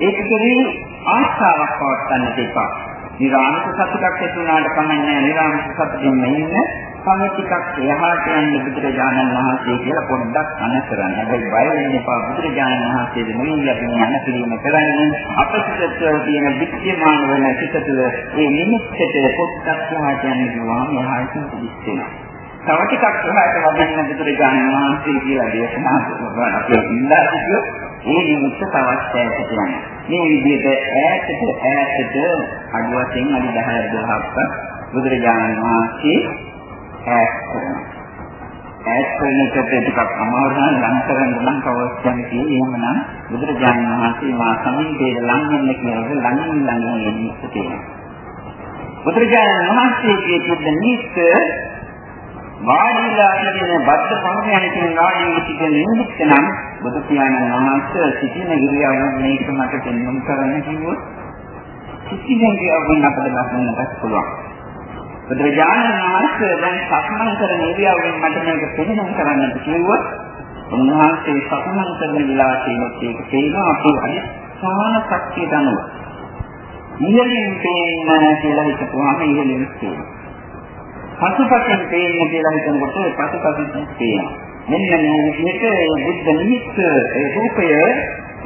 ඒක කෙරෙහි ආශාවක් පවත්වන්න දෙපා. නිරාමික සතුටක් ඇති වුණාට කමන්නේ නැහැ. නිරාමික සතුටින් ඉන්න කම ටිකක් එහාට යන්න බුදුරජාණන් වහන්සේ කියලා පොඩ්ඩක් අන කරන්න. හැබැයි බය වෙන්න එපා බුදුරජාණන් වහන්සේ දෙන්නේ අපි යන පිළිම කරන්නේ අපසිතට තියෙන විද්‍යමාන වෙන සිත තුළ ඒ නිමිත්තට පොඩ්ඩක් එහාට යන්න ගියාම එහාට දිස්සෙනවා. තව ටිකක් එහාට වදින්න බුදුරජාණන් වහන්සේ කියලා දේශනා කරනවා. අපි ඉඳලා සිටියොත් ඒ නිමිත්ත තවත් ඈතට යනවා. මේ විදිහට ඈතට ඈතට අඩු වශයෙන් අඩි 10 12ක් බුදුරජාණන් වහන්සේ ඈත් කරනවා. ඈත් කරන එකට ටිකක් අමාරු නම් ලං කරන්න නම් කවස්සන් කියේ එහෙමනම් බුදුරජාණන් වහන්සේ මා සමීපයේ ලං වෙන්න කියලා ලංින් ලං වෙන්න තියෙනවා. බුදුරජාණන් වහන්සේගේ බුද්ධ නිස්ස වාඩිලා ඉන්න බද්ද පමණයන් කියන වාඩිලා සිටින නිමිත්ත නම් බුදු පියාණන් වහන්සේ සිටින ඉරියව්ව මේක මට පෙන්වන්න කරන්න කිව්වොත් සිටින ඉරියව්වෙන් අපිට ලක්වන්නත් පුළුවන්. බුදුරජාණන් වහන්සේ දැන් සක්මන් කරන ඉරියව්වෙන් මට මේක පෙන්වන්න කරන්නට කිව්වොත් උන්වහන්සේ සක්මන් කරන විලාසයෙත් ඒක තේනවා අපේ අනිස්ථාන ශක්තිය දනව. ඉහළින් පේන්න කියලා හිතපුවාම ඉහළින් පේනවා. පසුපසින් පේන්න කියලා හිතනකොට පසුපසින් පේනවා. මෙන්න මේ විදිහට බුද්ධ නිමිත්ත ඒ රූපය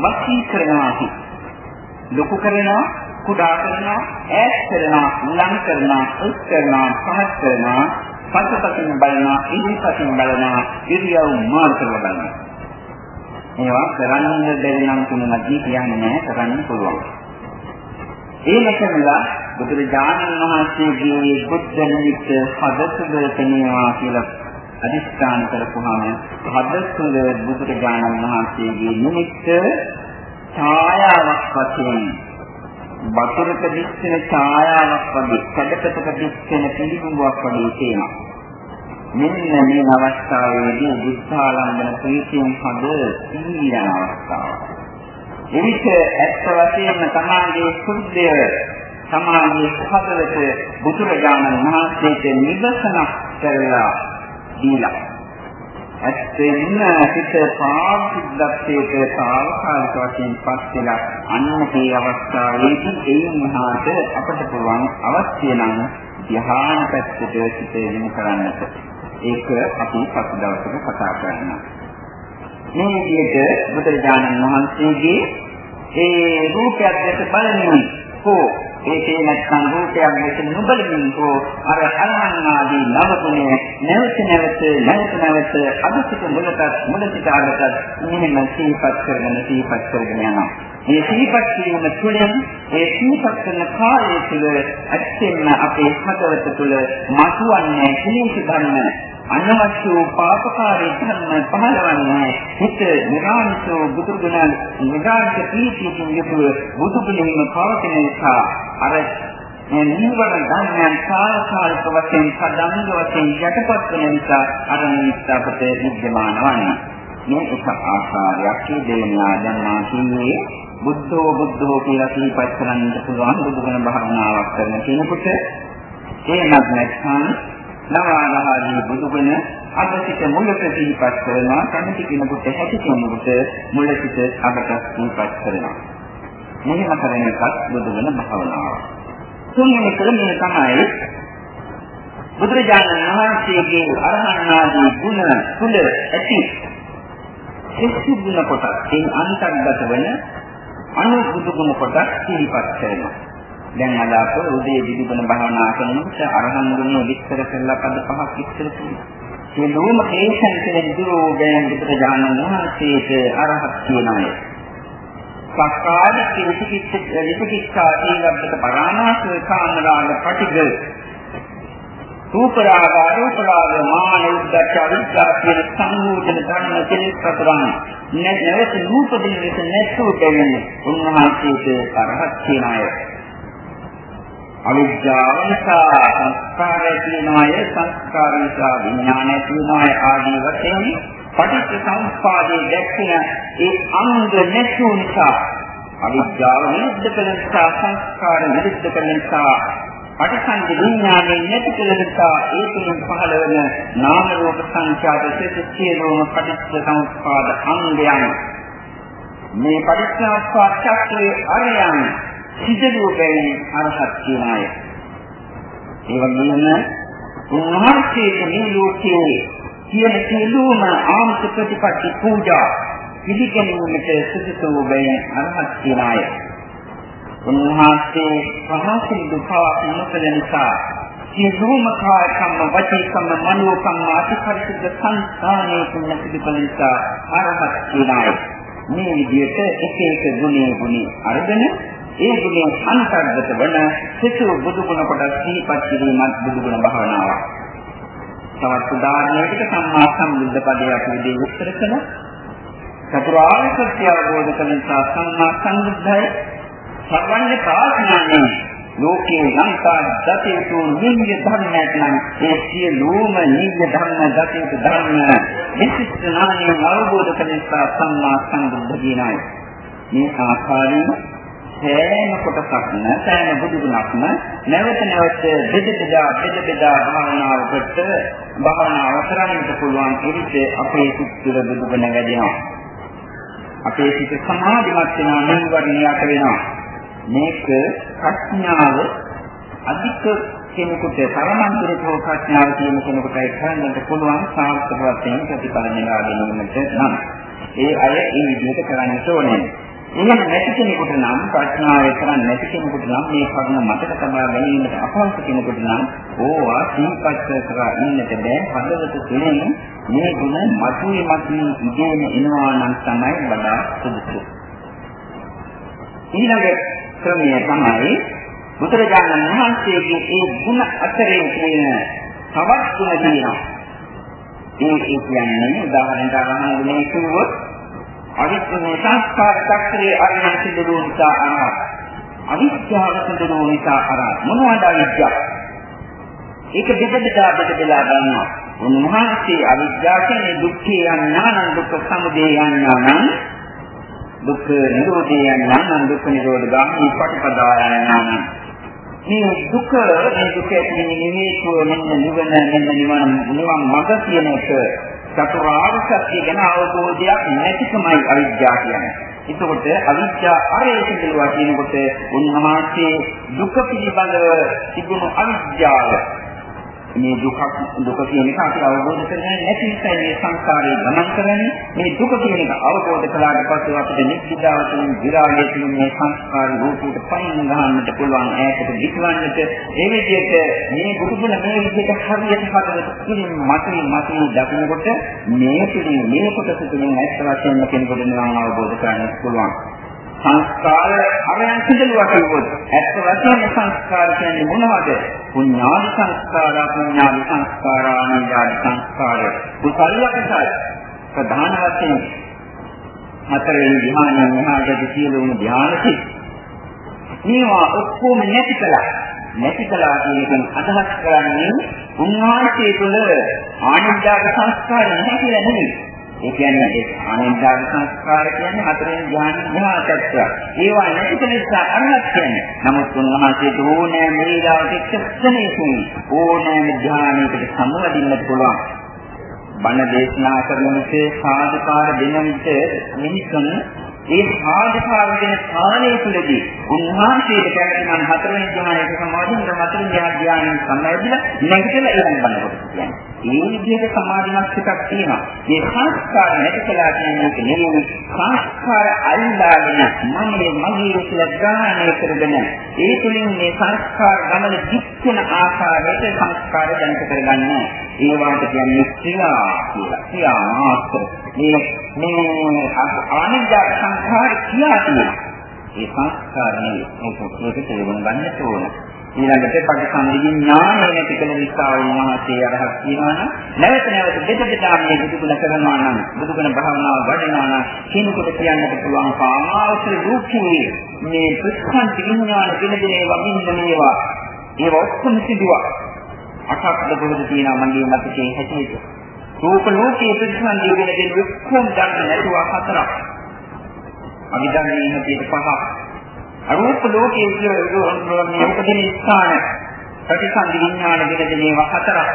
වශී කරනවා. ලොකු කරනවා කුඩා කරනවා ඈත් කරනවා ලං කරනවා උත් කරනවා පහත් කරනවා පසුපසින් බලනවා ඉදිරිපසින් බලනවා ඉරියව් මාර්ග බලනවා. මේවා කරන්න බැරි නම් තුනක් කියන්නේ නැහැ කරන්න පුළුවන්. ඒ ලක්ෂණලා බුදුරජාණන් වහන්සේගේ බුද්ධ නිමිත්ත හදතුල තනියවා කියලා අදිස්ථාන කරපුවාම හදතුල බුදුරජාණන් වහන්සේගේ නිමිත්ත ඡායාවක් වශයෙන් වතුරක දිස්සෙන ඡායාවක් වගේ කඩකටක දිස්සෙන පිළිබිඹුවක් වගේ තියෙනවා. මෙන්න මේ අවස්ථාවේදී බුද්ධාලම්බන ප්‍රීතියෙන් හද සීලන අවස්ථාව. එවිට ඇත්ත වශයෙන්ම තමාගේ සුද්ධය තමාගේ සහදලට බුදුරජාණන් වහන්සේට නිවසනක් කරලා දීලා ඇත්තෙන්න හිත පාවිච්චිදත්තේට සාවකාලික වශයෙන් පත් වෙලා අන්නකේ අවස්ථාවේදී එයින් මහාට අපට පුළුවන් අවශ්‍ය නම් ධ්‍යාන පැත්තට සිත යොමු කරන්නට. ඒක අපි පසු දවසක කතා කරනවා. මේ විදිහට බුදුරජාණන් වහන්සේගේ ඒ රූපයක් දැක බලමින් හෝ ඒකේ නැත්නම් රූපයක් දැක නොබලමින් හෝ අර අරහන් ආදී නවතුනේ නැවත නැවත නැවත නැවත අදසිත මුලට මුලට ආගතත් මෙහෙම සීපත් කරගෙන සීපත් කරගෙන යනවා. මේ සීපත් කිරීම තුළින් ඒ සීපත් කරන කාලය තුළ ඇත්තෙන්ම අපේ හදවත තුළ මතුවන්නේ කිලිසි ධර්ම අනවශ්‍ය වූ පාපකාරී ධර්ම පහළවන්නේ. හිත නිරාමිෂෝ බුදුගුණ නිරාමිෂ ප්‍රීතියෙන් යුතුව බුදුගුණෙහිම පවතින නිසා අර මේ නිවන ධර්මයන් සාරකාලික වශයෙන් සදංග වශයෙන් යටපත් වෙන නිසා අර නිස්සපත විද්‍යමාන වන්නේ. මේ එක ආකාරයක් දෙන්නා දැන්නා කියන්නේ බුද්ධෝ බුද්ධෝ කියලා කීපත් කරන්න පුළුවන් බුදුගුණ භාවනාවක් කරන කෙනෙකුට. එහෙමත් නැත්නම් නවානහාදී බුදුගුණ අද සිට මුලට සිහිපත් කරනවා. කැමති කෙනෙකුට හැකි කෙනෙකුට මුල සිට අගට සිහිපත් කරනවා. මෙහෙම කරන එකත් බුදුගුණ භාවනාව. තුන්වෙනි ක්‍රමය තමයි බුදුරජාණන් වහන්සේගේ අරහන් ආදී ගුණ තුල ඇති සිසු ගුණ කොටස් එන් අන්තර්ගත වන අනු බුදුගුණ කොටස් සිහිපත් කරනවා. දැන් අද අප උදේ විදුබන භාවනා කරනකොට අරහන් ගුණය විස්තර කරලා පද පහක් විස්තර කළා. මේ ලෝම හේෂන් කියන දුරෝගයන් බුදුරජාණන් වහන්සේට අරහත් කියනයි. සක්කාය කිවිසිකිච්ච විසිකිච්ඡා ඊළඟට පරාමාස කාමරාග පටිග රූපරාග අරූපරාග මාන උද්දච්ච අවිද්‍යා කියන සංයෝජන ධර්ම කෙලෙස් පතරන් නැවත රූපදින ලෙස නැසූ දෙන්නේ උන්වහන්සේට අරහත් කියනයි. අවිද්‍යාව නිසා සංස්කාරය තියෙනවාය සංස්කාර නිසා විඥානය තියෙනවාය ආදී වශයෙන් පටිච්ච සමුප්පාදයේ දැක්කන ඒ අංග නැතු නිසා අවිද්‍යාව නිරුද්ධ කළ නිසා සංස්කාර නිරුද්ධ කළ නිසා පටිසන්ධි විඥානයේ නැති කළ නිසා ඒ තුලින් පහළ වන නාම රූප සංඛ්‍යාත සිතියලෝම පටිච්ච සමුප්පාද අංගයන්. මේ පටිච්ච සමුප්පාද චක්‍රයේ අරයන් සිදලුව බැවින් අරහත් කියන අය. ඒ වගේම උන්වහන්සේට මේ ලෝකයේ කියන සියලුම ආමත ප්‍රතිපatti පූජා පිළිගැනීමට සුදුසු බැවින් අරහත් කියන අය. උන්වහන්සේ පහසින් දුකා නොකළ නිසා සියලුම කාය කම්ම වචී කම්ම මනෝ කම්ම අතිපරිසුද්ධ සංස්කාරයේ තුන පිළිපල නිසා අරහත් කියන අය. මේ විදිහට එක එක ගුණේ ගුණේ අරගෙන ඒ ගුණයන් අන්තර්ගත වන සිසු බුදු ගුණ කොට සිහිපත් කිරීමත් බුදු ගුණ භාවනාවක්. තවත් උදාහරණයකට සම්මා සම්බුද්ධ පදයේ අපි විදිහට විස්තර කළා. චතුරාර්ය සත්‍ය අවබෝධ කරන නිසා සම්මා සම්බුද්ධය සර්වඥ ප්‍රාඥානේ ලෝකේ ලංකා දතියතු නිත්‍ය ධර්මයක් නම් ඒ සියලුම නිත්‍ය ධර්ම දතියතු ධර්ම විශිෂ්ට නාමයෙන් අවබෝධ කරන නිසා සම්මා සම්බුද්ධ කියනයි. මේ ආකාරයෙන් සෑම කොටසක්ම සෑම බුදුගුණක්ම නැවත නැවත බෙද බෙදා බෙද බෙදා භාවනාවකට භාවනාව කරන්නට පුළුවන් එවිට අපේ සිත් තුළ බුදුගුණ වැඩෙනවා. අපේ සිත සමාධිමත් වෙනවා නිවර්ණයක් වෙනවා. මේක ප්‍රඥාව අධික කෙනෙකුට තරමන්තරකෝ ප්‍රඥාව තියෙන කෙනෙකුටයි කරන්නට පුළුවන් සාර්ථක වශයෙන් ප්‍රතිඵල නෙලා ගැනීමට නම් ඒ අය ඒ විදිහට කරන්න ඕනේ. එහෙම නැති කෙනෙකුට නම් ප්‍රඥාව කරන්නේ නැති කෙනෙකුට නම් මේ කරුණ මතක තබා ගැනීමට අපහසු කෙනෙකුට නම් ඕවා සීපත් කරලා ඉන්නට බෑ හදවත තුළින් මේ ගුණ මතුවේ මතුවේ ඉගෙන එනවා නම් තමයි වඩා සුදුසු. ඊළඟ ක්‍රමය තමයි බුදුරජාණන් වහන්සේගේ ඒ ගුණ අතරේ තියෙන තවත් ගුණ තියෙනවා. ඒ කියන්නේ උදාහරණයක් අරගෙන මේ කිව්වොත් අවිද්‍යාව සංස්කාර චක්‍රයේ අරගෙන සිදුවු නිසා අනාත් අවිද්‍යාව සිදුවු නිසා අනාත් මොනවද අවිද්‍යාව? ඒක බෙද බෙදා බෙද බෙදා ගන්නවා. උන්වහන්සේ අවිද්‍යාව කියන්නේ දුක්ඛේ යන්නානං දුක්ඛ සමුදය යන්නානං දුක්ඛ නිරෝධය යන්නානං දුක්ඛ නිරෝධ ගාමී පටිපදා යන්නානං මේ දුක මේ දුක ඇතිවෙන හේතුව මෙන්න නිවන මෙන්න නිවන නිවන් මඟ කියන එක චතුරාර්ය සත්‍ය ගැන අවබෝධයක් නැතිකමයි අවිද්‍යාව කියන්නේ. එතකොට අවිද්‍යා ආරේෂ කියලා කියනකොට උන්වහන්සේ දුක පිළිබඳව තිබුණු අවිද්‍යාව මේ දුක දුක කියන එක අපි අවබෝධ කරගන්න නැති නිසා මේ සංසාරේ ගමන් කරන්නේ. මේ දුක කියන එක අවබෝධ කළාට පස්සේ අපිට නිත්‍යතාවයෙන් විරාගයේ තියෙන මේ සංස්කාර රූපයට පයින් ගන්නට පුළුවන් ඈතට දික්වන්නට ඒ විදිහට මේ බුදුගුණ මේ විදිහට හරියට හදවත තුළින් මතින් මතින් දකිනකොට මේ තුළින් මේ කොටස තුළින් ඇත්ත වශයෙන්ම කෙනෙකුට නිවන් අවබෝධ කරගන්න පුළුවන්. සංස්කාර අරයන් සිදලුවා කිව්වොත් ඇත්ත වශයෙන්ම සංස්කාර කියන්නේ මොනවද? පුඤ්ඤාදි සංස්කාර, පුඤ්ඤාදි සංස්කාර, ආනන්දාදි සංස්කාර. කුසලියකසයි. ප්‍රධාන වශයෙන් හතරවෙනි ධ්‍යානය මහාගති සියලුම ධ්‍යානසි. මේවා ඔක්කොම නැති කළා. නැති කළා කියන එකෙන් අදහස් කරන්නේ උන්වහන්සේ තුළ ආනන්දාද සංස්කාර නැහැ කියලා නෙවෙයි. ඒ කියන්නේ ඒ ආනන්දාන සංස්කාර කියන්නේ හතරෙන් ධ්‍යාන මහාසත්‍ය. ඒවා නැතික නිසා අරහත් කියන්නේ. නමුත් උන්වහන්සේට ඕනෑම වේලාවක එක්සනේකින් ඕනෑම ධ්‍යානයකට සමවදින්නට පුළුවන්. බණ දේශනා කරන විට සාධකාර දෙන විට මිනිසුන් ඒ සාධකාර දෙන ස්ථානයේ තුලදී උන්වහන්සේට කැමති නම් හතරවෙනි ධ්‍යානයක සමාධියෙන් හතරවෙනි ධ්‍යානයෙන් සම්බන්ධලා නැගිටලා ඒ බණකොට කියන්නේ. මේ විදිහට සමාධිමත් එකක් තියෙනවා. මේ සංස්කාර නැති කළා කියන්නේ නෙමෙයි සංස්කාර අල්ලාගෙන මමයේ මගේ කියලා ග්‍රහණය කරගෙන ඒ තුලින් මේ සංස්කාර ගමන දික්කන ආකාරයට සංස්කාර ජනිත කරගන්න. ඒ වාට කියන්නේ ක්‍රියා කියලා. ක්‍රියා මාත්‍ර. මේ මේ ආනිජ්ජ සංස්කාර ක්‍රියා තියෙනවා. ඒ සංස්කාරනේ ඒක පොතේ තේරුම් ගන්න ඕනේ. ඊළඟට පටිසන්ධි ඥානය නැති කළ නිසා උන්වහන්සේ අරහත් කියනවා නම් නැවත නැවත දෙක දෙකාමයේ බුදුගුණ කරනවා නම් බුදුගුණ භාවනාව වඩනවා නම් කෙනෙකුට කියන්නට පුළුවන් කාමාවචර දුක්ඛේ මේ ප්‍රතිසන්ධි විඥාන පිළිදෙනේ වමින්න මේවා. ඒව ඔක්කොම සිදුවා. අටක්ද බොහෝද තියෙනවා මගේ මතකයේ හැටියට. රූප ලෝකයේ ප්‍රතිසන්ධි වෙන දේ ඔක්කොම ගන්න නැතුව හතරක්. අවිධානයේ හැටියට පහක්. අරූප ලෝකයේ කියන මේ උපදින ස්ථාන ප්‍රතිසන්දි විඥාන දෙක දේවා හතරක්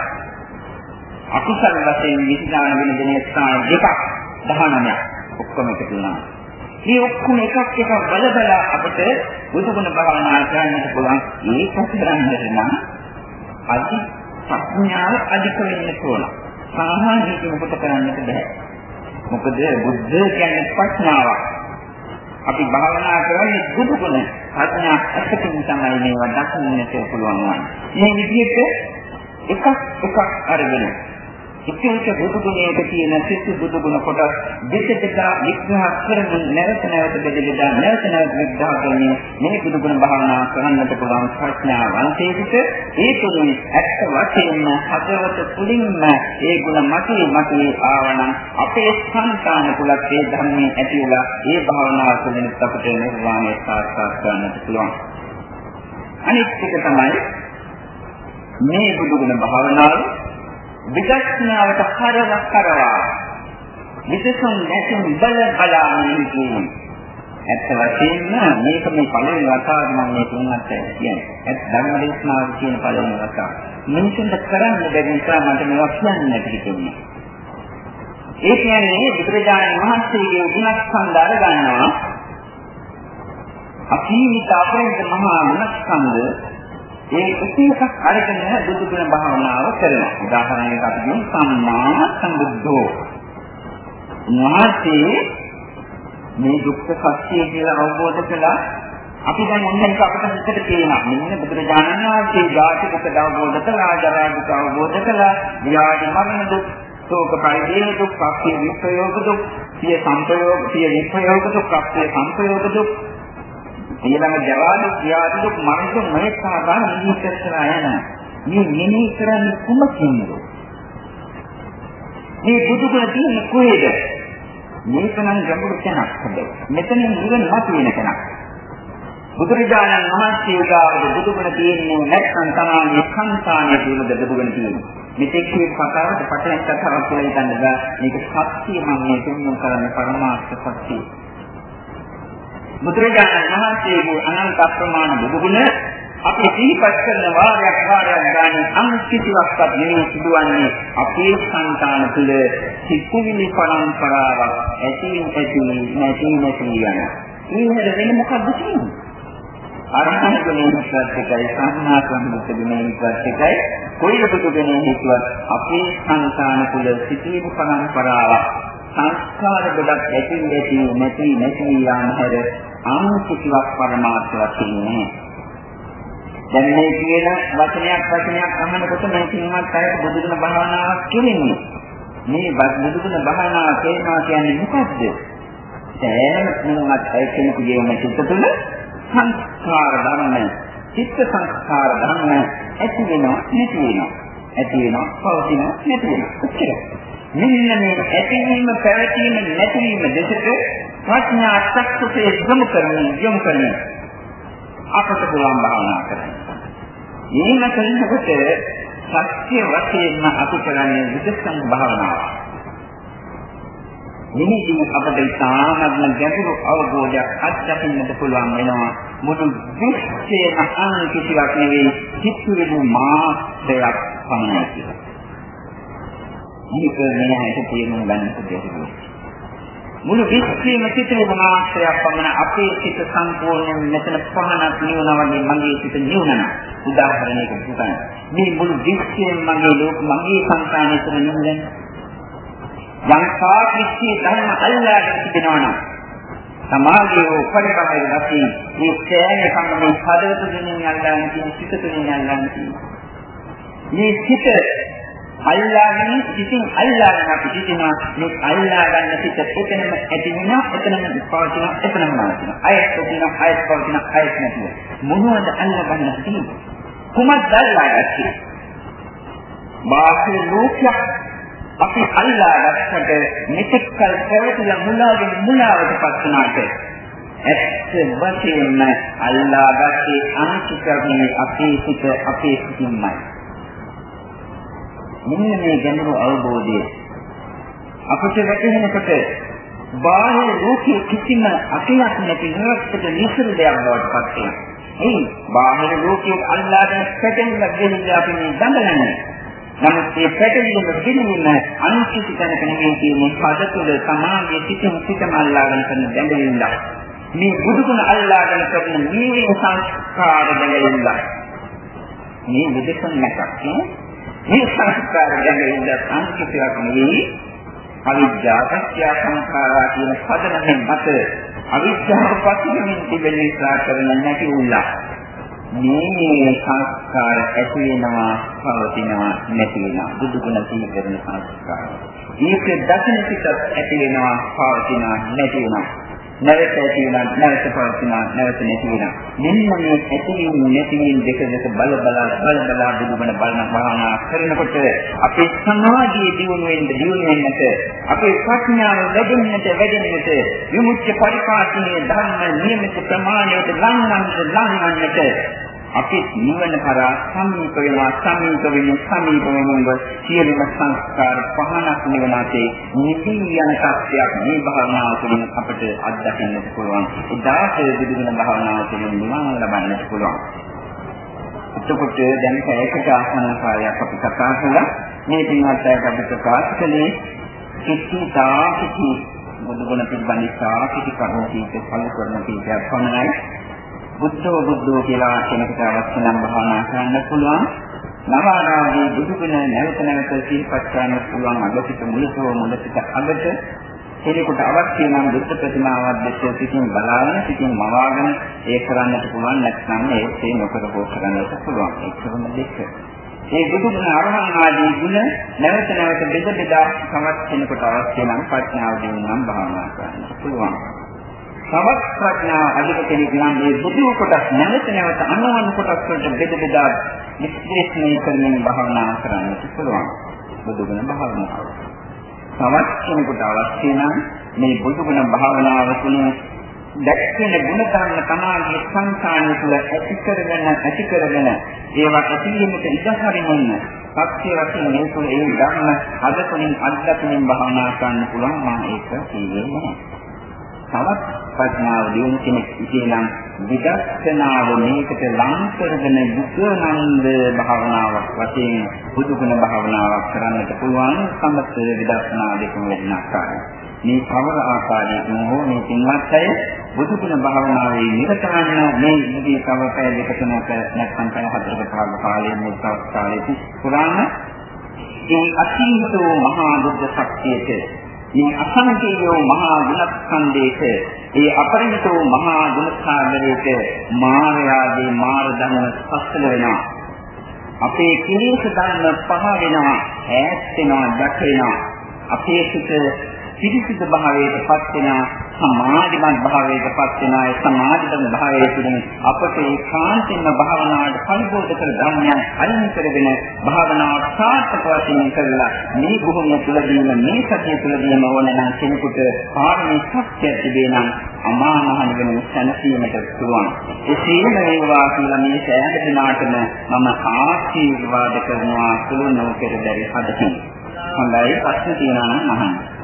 අකුසල වශයෙන් විඥාන වෙන දෙන ස්ථාන දෙකක් 19ක් ඔක්කොම එකතු වෙනවා. මේ ඔක්කොම එකක් එක බල බල අපිට බුදුගුණ භාවනා කරන්නට පුළුවන්. ඒක කරන්නට නම් අදි ප්‍රඥාව අධික වෙන්න ඕන. සාමාන්‍යයෙන් මොකට කරන්නට බෑ. මොකද බුද්ධ කියන්නේ ප්‍රඥාවක්. අපි භාවනා කරන්නේ බුදු ගුණ ප්‍රඥා ඇත්තකින් තමයි මේවා දකින්නට පුළුවන් වන්නේ. මේ විදිහට එකක් එකක් අරගෙන එක එක බුදු ගුණයක තියෙන සිත් බුදු ගුණ කොටස් දෙක දෙක විග්‍රහ කරමින් නැවත නැවත බෙදෙලා නැවත නැවත විග්‍රහ කරමින් මේ බුදු ගුණ භාවනා කරන්නට පුළුවන් ප්‍රඥාවන්තයෙකුට ඒ තුළින් ඇත්ත වශයෙන්ම හදවත තුළින්ම ඒ ගුණ මතේ මතේ ආවනම් අපේ සංකාන කුලත් ඒ ධර්මයේ ඇතිවලා ඒ භාවනාව තුළින් අපට නිර්වාණය සාක්ෂාත් කරන්නට පුළුවන්. අනිත් එක තමයි මේ බුදු ගුණ භාවනාව. විදර්ශනාවට හරව කරවා විදසුන් නැතිව බල බලාගෙන ඉන්නේ. ඇත්ත වශයෙන්ම මේක මේ පළවෙනි වතාවට මම මේ තුන්වත් කියන්නේ. ඇත්ත ධර්මදේශනාව කියන පළවෙනි වතාව. මිනිසුන්ට කරන්න බැරි නිසා මට මේවා කියන්නට හිතෙන්නේ. ඒ කියන්නේ බුදුරජාණන් වහන්සේගේ ගුණස්කන්ධ අර ගන්නවා. අකීමිත අපරිත මහා ගුණස්කන්ධ ඒ එක එකක් අරගෙන බුදු ගුණ භාවනාව කරනවා. උදාහරණයක් අපි කියමු සම්මා සම්බුද්ධෝ. වාසේ මේ දුක්ඛ සත්‍ය කියලා අවබෝධ කළා අපි දැන් මොන එක අපිට හිතට තියෙනවා. මෙන්න බුදුරජාණන් වහන්සේ ධාතු දුක අවබෝධ කළා, ජරා දුක අවබෝධ කළා, ව්‍යාධි මරණ දුක්, ශෝක පරිදේන දුක්, පස්සේ විප්‍රයෝග දුක්, සිය සංපයෝග, සිය විප්‍රයෝග දුක්, පස්සේ සංපයෝග දුක්, ඊළඟ ජරාද ක්‍රියාදුක් මරණ මේ සාධාරණ නිහිතස්සලා යන මේ මෙනෙහි කරන්නේ කුමකින්ද? මේ බුදුගුණ තියෙන්නේ කොහෙද? මේක නම් ගැඹුරු තැනක් හැබැයි මෙතන නිවන මතුවෙන තැනක්. බුදුරජාණන් වහන්සේ උදාවද බුදුගුණ තියෙන්නේ නැත්නම් තමයි සංසානයේ තුලද බුදුගුණ තියෙන්නේ. මෙතෙක් මේ කතාවට පටන් කතාවක් කියලා හිතන්න බෑ. මේක සත්‍ය මම මේ තුන්වෙනි කරන්නේ පරමාර්ථ සත්‍යය. බුදුරජාණන් වහන්සේගේ අනන්ත අප්‍රමාණ බුදුගුණ අපි දීපත් කරන වාරයක් වාරයක් ගන්න අන් කිසිවක්වත් නෙවෙයි සිදුවන්නේ අපේ සංකාන තුළ සිතුවිලි පරම්පරාවක් ඇතින් ඇති නැති නැති යන. ඊළඟ වෙන මොකද්ද කියන්නේ? අරහන් ගුණයත් එකයි සංඥා සම්මුත ගුණයත් එකයි කොයිලකට ගුණය හිතුවත් අපේ සංකාන තුළ සිටින පරම්පරාවක් සංස්කාර ගොඩක් ඇති නැති නැති නැති යාම හැර අන් කිසිවක් පරමාර්ථ වශයෙන් නැහැ. දැන් මේ කියන වචනයක් වචනයක් අහනකොට මේ කින්වත් අයට බුදුගුණ භාවනාවක් කියන්නේ. මේ බුදුගුණ භාවනාව කියනවා කියන්නේ මොකද්ද? සෑම කෙනෙකුත් අය කෙනෙකුගේ මේ චිත්ත තුළ සංස්කාර ධර්ම, චිත්ත සංස්කාර ධර්ම ඇති වෙනවා නැති වෙනවා. ඇති වෙනවා පවතින නැති වෙනවා. ඔච්චරයි. මෙන්න මේ ඇතිවීම පැවතීම නැතිවීම දෙකට ප්‍රඥා ශක්තිය යොමු කරමින් යොමු කරමින් අපට පුළුවන් භාවනා කරන්න. මේම කරනකොට සත්‍ය වශයෙන්ම අපි කරන්නේ විදර්ශන භාවනාව. මෙහිදී අපට ඉතාමත්ම ගැඹුරු අවබෝධයක් අත්දකින්නට පුළුවන් වෙනවා. මුළු විශ්වයේම අන් කිසිවක් නෙවෙයි චිත්තුවේ මාත්‍රයක් පමණයි කියලා. මේක මේ හැට තේරුම් ගන්න දෙයක්. මුළු විශ්වයේම සිටින මාත්‍රයක් පමණ අපේ සිත සම්පූර්ණයෙන් මෙතන පහනක් නිවනවා වගේ මගේ සිත නිවනවා. උදාහරණයකට හිතන්න. මේ මුළු විශ්වයේම මගේ ලෝක මගේ සංකාණය තුළ නිවන්නේ. යම් සාක්ෂි ධර්ම අල්ලාගෙන තිබෙනවා නම් සමාධිය පරිපාලනය නැති මේ සෑම සම්මේ හදවත දෙනින් අල්ලාගෙන තියෙන සිත තුළින් අල්ලාගෙන තියෙන මේ සිත අල්ලාගෙන සිතින් අල්ලාගෙන අපි සිටිනවා මේ අල්ලා ගන්න සිත එතනම ඇති වෙනවා එතනම පවතින එතනම නැතිනවා අයත් පවතින අයත් පවතින අයත් නැතිව මොනවද අල්ලා ගන්න තියෙන්නේ? කුමක්ද අල්ලාගත්තේ බාහිර ලෝකයක් අපි අල්ලාගත්තට මෙතෙක් කල පැවතිලා මුලාවෙන් මුලාවට පත් වුණාට ඇත්ත වශයෙන්ම අල්ලාගත්තේ අනිත්‍යකරණය අපේ සිත අපේ සිතින්මයි. මෙන්න මේ ගැඹුරු අවබෝධය අපට වැටහෙනකොට බාහිර ලෝකයේ කිසිම අතියක් නැති නිරස්තක නිසරු දෙයක් බවට පත් වෙනවා. ඒ බාහිර ලෝකයේ අල්ලාගෙන පැටලෙන දෙන්නේ අපි මේ දඟලන්නේ. නමුත් මේ පැටලීම පිළිමින අනිත්‍ය තැනක නෙමෙයි කියන්නේ පද තුළ සමාගයේ සිටින සිටම අල්ලාගෙන කරන දැඟලිල්ල. මේ බුදුගුණ අල්ලාගෙන කරන මේ සංස්කාර දැඟලිල්ල. මේ විදසන් නැකක් නේ මේ සංස්කාර ගැන ඉඳ සංකේතයක් නෙවෙයි අවිද්‍යාව පත්‍ය සංඛාරා කියන පදනමෙන් මත අවිද්‍යාව පතිමින් තිබෙන නිසා කරන නැති උල්ලා. මේ සංස්කාර ඇති වෙනවා පවතිනවා නැති වෙනවා. බුදු ගුණ සීකරන සංස්කාර. මේක දකින පිටත් ඇති වෙනවා පවතිනවා නැති වෙනවා. නැවත ඇති වෙනවා නැවත පවතිනවා නැවත නැති වෙනවා මෙන්න මේ ඇතිවීම නැතිවීම දෙක දෙක බල බල බල බල බුදුබණ බලන භාවනා කරනකොට අපේ සමාධිය දියුණු වෙන්න දියුණු වෙන්නට අපේ ප්‍රඥාව වැඩෙන්නට වැඩෙන්නට විමුක්ති පරිපාලනයේ ධර්ම නියමිත ප්‍රමාණයට ලංවන්නට ලංවන්නට අපි නිවන කරා සමීප වෙනවා සමීප වෙන සමීප වෙනව සියලුම සංස්කාර පහනක් නිවනතේ නිති යන සත්‍යයක් මේ භාවනාව තුළින් අපට අත්දකින්නට පුළුවන්. උදාහරණ විදිහට භාවනාව තුළින් නිවන ලබන්නට පුළුවන්. එතකොට දැන් පැයකට ආසන්න කාලයක් අපි කතා කළා. මේ පින්වත් අයට අපි ප්‍රකාශ කළේ කිසි තාකිසි බුදුගුණ පිළිබඳ සාකිති කරුණු කීප පළ කරන කීපයක් පමණයි. බුද්ධෝ බුද්ධෝ කියලා කෙනෙකුට අවශ්‍ය නම් භාවනා කරන්න පුළුවන්. නවාරාමයේ බුදුගුණ නැවත නැවත සිහිපත් කරන්න පුළුවන් අගසිත මුලතෝ මුලසිත අගට කෙනෙකුට අවශ්‍ය නම් බුද්ධ ප්‍රතිමාවක් දැක්ක සිටින් බලාගෙන සිටින් මවාගෙන ඒ කරන්නට පුළුවන් නැත්නම් ඒ නොකර හෝ කරන්නට පුළුවන්. ඒකම දෙක. මේ බුදුගුණ අරහන් ආදී ගුණ නැවත නැවත බෙද බෙදා සමත් කෙනෙකුට අවශ්‍ය නම් ප්‍රඥාව දිනුනම් භාවනා කරන්න පුළුවන්. තවත් ප්‍රඥා අධික කෙනෙක් නම් මේ බුදු කොටස් නැවත නැවත අනවන කොටස් වලට බෙද බෙදා විශ්ලේෂණය කරමින් භාවනා කරන්නට පුළුවන්. බුදුගුණ භාවනාව. තවත් කෙනෙකුට අවශ්‍ය නම් මේ බුදුගුණ භාවනාව තුළින් දැක්කෙන ගුණ ධර්ම තමාගේ සංසාරය තුළ ඇති කරගෙන ඇති කරගෙන ඒවා ඇතිවීමට ඉඩහරින්න සත්‍ය වශයෙන් මේ තුළ ඒ ධර්ම අදතුලින් අත්දැකීම් භාවනා කරන්න පුළුවන් මම ඒක කියන්නේ නැහැ. තවත් ප්‍රඥාව දියුණු කෙනෙක් ඉතිනම් විදර්ශනාව මේකට ලං කරගෙන දුකනන්ද භාවනාවක් වශයෙන් බුදුගුණ භාවනාවක් කරන්නට පුළුවන් සමස්ත විදර්ශනා දෙකම වෙන ආකාරය. මේ කවර ආකාරයකින් හෝ මේ තින්වත් අය බුදුගුණ භාවනාවේ නිරතවන්න මේ ඉදී තව පැය දෙක තුනක නැත්නම් පැය හතරක කාල කාලයේ මේ කාලයේ පුරාණ ඒ අසීමිතෝ මහා බුද්ධ ශක්තියට මේ අසංකේයෝ මහා ගුණස්කන්ධයක ඒ අපරිමිතෝ මහා ගුණස්කාරයක මායාවේ මාර ධර්ම සස්සල වෙනවා. අපේ කිලේශ ධර්ම පහ වෙනවා ඈත් වෙනවා දැක වෙනවා. අපේ සිත පිරිසිදු භාවයට පත් වෙන සමාධිමත් භාවයට පත් වෙන ඒ සමාධිමත් භාවයේ තුලින් අපට ඒකාන්තින්ම භාවනාවට පරිබෝධ කර ධර්මයන් අයින් කරගෙන භාවනාව සාර්ථක වශයෙන් කරලා මේ භූමිය තුලදීම මේ සතිය තුලදීම ඕනනම් කෙනෙකුට පාරමී ශක්තිය තිබේ නම් අමා මහ නිවන සැනසීමට පුළුවන්. එසේම වේවා කියලා මේ සෑම දිනාටම මම ආශිර්වාද කරනවා කුළු නොකර බැරි හදකින්. හොඳයි ප්‍රශ්න තියෙනවා නම් අහන්න.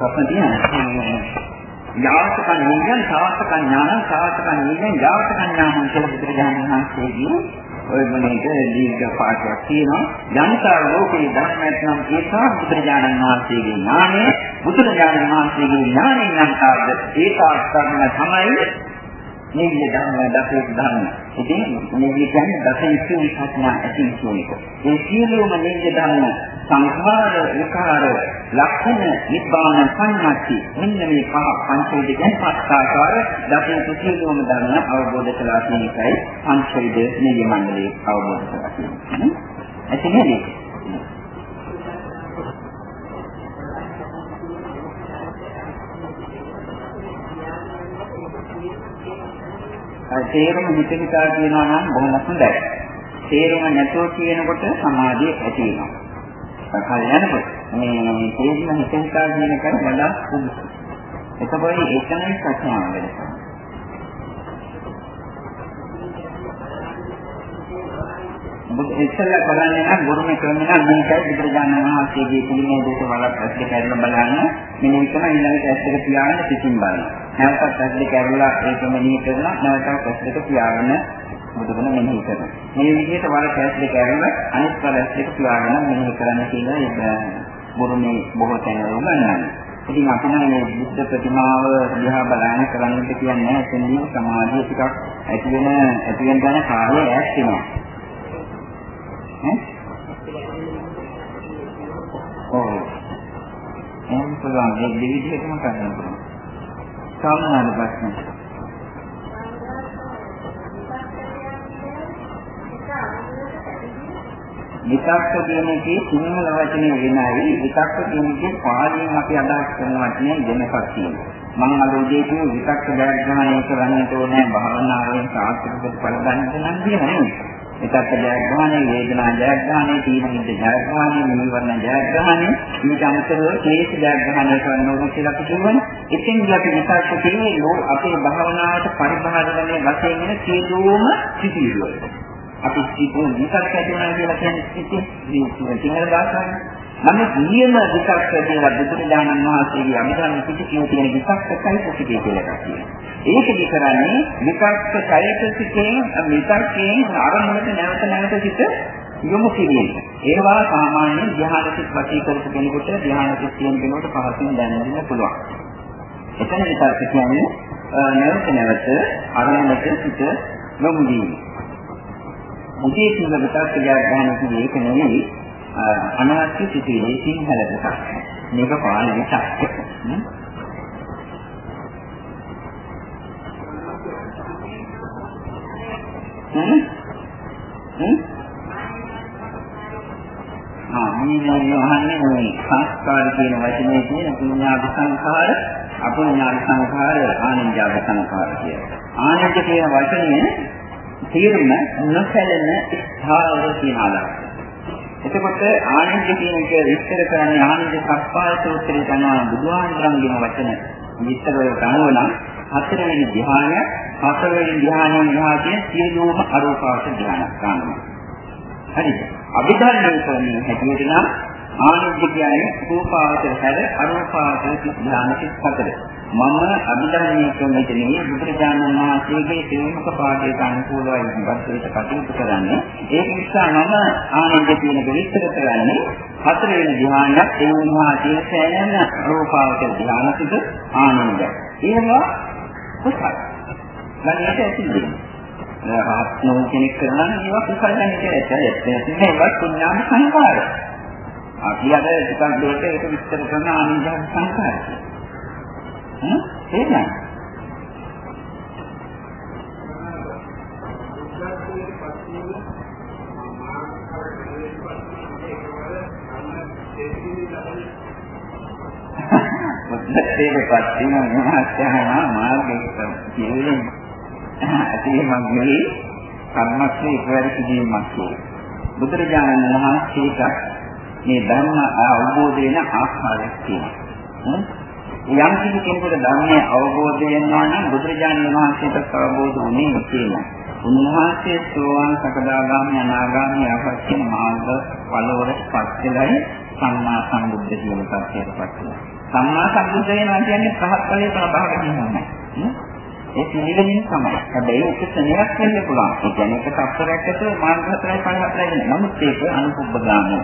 ප්‍රශ්න තියෙනවා. යාවතක නියයන් සාවතක ඥාන සාවතක නියයන් යාවතක ඥාන කියලා බුදුරජාණන් වහන්සේගේ ඔය මොනේද දීර්ඝ පාඩයක් තියෙනවා යන්තර ලෝකේ ධර්මයක් නම් ඒක බුදුරජාණන් වහන්සේගේ ඥානය බුදුරජාණන් වහන්සේගේ ඥානයෙන් නම් කාද ඒක අත්කරන තමයි නිවිය ධර්ම දසේ ධර්ම. ඉතින් නිවිය කියන්නේ දසේ ඉස්සුවි සත්‍යා ඇති කියනක. ඒ සියලුම නිවිය ධර්ම සංඛාර විකාර ලක්ෂණ නිබ්බාන සංඥාති මෙන්න මේ පහ පංචවිධයෙන් පස්කාකාර දසේ සියලුම ධර්ම අවබෝධ කළා කියන එකයි පංචවිධ නිවිය මණ්ඩලයේ අවබෝධ කරලා තියෙන්නේ. එතනදී තේරුම හිතවිතා කියනවා නම් බොහොම හොඳයි. තේරුම නැතුව කියනකොට සමාධිය ඇති වෙනවා. කල් යනකොට මේ තේරුම හිතවිතා කියන එක වඩා සුදුසුයි. එතකොට ඒකනේ ප්‍රඥාව වෙනවා. බුදු ඉස්සෙල්ලා කරන්නේ නම් ගුරුමේ ක්‍රමයක් මේකයි බුදුරජාණන් වහන්සේගේ පිළිමේ දෙක වලක් ඇස් දෙක ඇරලා බලන්න මෙන්න විතර ඊළඟට ඇස් දෙක පියාගෙන පිටින් බලන්න. නැවතත් ඇස් දෙක ඇරලා ඒක මෙනෙහි කරලා නැවතත් ඇස් දෙක පියාගෙන බුදුගුණ මෙනෙහි කරනවා. මේ විදිහට වලක් ඇස් දෙක ඇරලා අනිත් වල ඇස් දෙක පියාගෙන මෙනෙහි කරන්න කියලා ගුරුමේ බොහෝ තැන්වල උගන්වන්නේ. ඉතින් අපි නම් මේ බුද්ධ ප්‍රතිමාව දිහා බලන්න කරන්නට කියන්නේ එතනදී සමාධිය ටිකක් ඇති වෙන ඇති වෙන දැන කාර්යය ඈත් වෙනවා. ඔව්. එහෙනම් පුළුවන් මේ දෙවිදිහටම කරන්න පුළුවන්. සාමාන්‍ය ප්‍රශ්න. විතක්ක කියන එකේ සිංහල වචනේ වෙනයි විතක්ක කියන එකේ පාලියෙන් අපි අදහස් කරන වචනේ වෙනසක් තියෙනවා මම අද උදේ කිව්ව විතක්ක ජයග්‍රහණය කරන්නට ඕනේ භාවනාවෙන් සාර්ථක ප්‍රතිඵල ගන්නට නම් කියන්නේ විතක්ක ජයග්‍රහණය, වේදනා ජයග්‍රහණය, තීනමිත ජයග්‍රහණය, නිවර්ණ ජයග්‍රහණය, ඊට අමතරව ශේෂ ජයග්‍රහණය කරන ඕන කියලා අපි කියවනේ. ඉතින් අපි විතක්ක කියන්නේ ලෝ අපේ භාවනාවට පරිභාජනය වශයෙන් වෙන සියලුම සිතිවිලි. අපි සිතන විතක්ක ඇතිවෙනවා කියලා කියන්නේ ඉතින් සිංහල භාෂාවේ නමුත් නියම විතක්ක කියලා බුදුරජාණන් වහන්සේගේ අභිධර්ම පිටකයේ තියෙන විතක්කයි පිටකයේ කියලා එකක් තියෙනවා. ඒකදි කරන්නේ විතක්ක චෛතසිකයෙන් විතක්කයෙන් අරමුණට නැවත නැවත සිට යොමු කිරීම. ඒවා සාමාන්‍ය ධ්‍යානසික වශයෙන් කරපු කෙනෙකුට ධ්‍යානසික කියන කෙනෙකුට පහසුවෙන් දැනගන්න පුළුවන්. එතන විතක්ක කියන්නේ නැවත නැවත අරමුණට සිට යොමු වීම. මුදී කියන විතක්ක ඥාන කියන්නේ ඒක නෙවෙයි අනවශ්‍ය සිටිනේ සිංහල එකක්. මේක පාලි විතක්ක. හ්ම් හ්ම් ආ මේ අහන්නේ මේ සංස්කාර කියන වචනේ තියෙන පුඤ්ඤාභ සංඛාර අපුඤ්ඤාභ සංඛාර ආනන්ජාභ සංඛාර කියන. ආනන්ජ කියන වචනේ තේරුම නොසැලෙන ස්ථාවර කියන අදහස. එතකොට ආනන්ද කියන එක විස්තර කරන්නේ ආනන්ද සප්පාය සූත්‍රයේ තමයි බුදුහාමුදුරන්ගේ වචන විස්තර වලට අනුව නම් හතරවෙනි ධ්‍යානය හතරවෙනි ධ්‍යානයෙන් විහාරයේ සියලුම අරූපාවච ධ්‍යාන ගන්නවා. හරිද? අභිධර්මයේ කරන්නේ හැටියට නම් ආනිත්‍ය කියන්නේ රූපාවචර හැර අරූපාවචර ධ්‍යාන 34. මම අභිධර්මයේ ක්‍රමයේදී බුදුරජාණන් වහන්සේගේ ශ්‍රේමක පාඩයට අනුකූලවයි වස්තුවට කටයුතු කරන්නේ. ඒක නිසා මම ආනන්ද කියන විස්තර කරන්නේ හතර වෙනි ධ්‍යානයක් ඒ වුණා තියෙන සෑම රූපාවචර ධ්‍යානසික ආනන්ද. ඒවා කුසල. ගණිතය ඇතුළේ. රහත් නෝ කෙනෙක් කරනවා නම් ඒවා කුසල ගණිතය ඇතුළේ. ඒවා පුණ්‍යාම සංකාරය. අපි අද ටිකක් දෙයක ඒක විස්තර කරන ආනන්ද සංකාරය. හ්ම් තේරෙනවද? මුද්දේකපත් වෙන මහත්යනා මාර්ගයක කියන්නේ ඇතිමක් නෙවෙයි කර්මස්සේ ඉවරි කිරීමක් කියලා. බුදුරජාණන් වහන්සේට මේ ධර්ම අවබෝධ වෙන ආකාරයක් තියෙනවා. යම් කිසි කෙනෙකුට ධර්මයේ අවබෝධ වෙනවා නම් බුදුරජාණන් වහන්සේට අවබෝධ වුණේ කියලා. උන්වහන්සේ සෝවාන් සකදාගාමී අනාගාමී යහපත් කියන මාර්ග වලවලට පත් වෙලයි සම්මා සම්බුද්ධ කියන පත්‍යයට පත් වෙනවා. සම්මා සම්බුද්ධ වෙනවා කියන්නේ පහත් ඵලයේ ප්‍රභාව වෙනවා. ඒ පිළිවෙලින් තමයි. හැබැයි ඒක සෙනෙහක් වෙන්න පුළුවන්. ඒ කියන්නේ එක තත්පරයක් ඇතුළේ මාර්ග හතරයි පහ හතරයි වෙනවා. නමුත් ඒක අනුපුබ්බගාමී.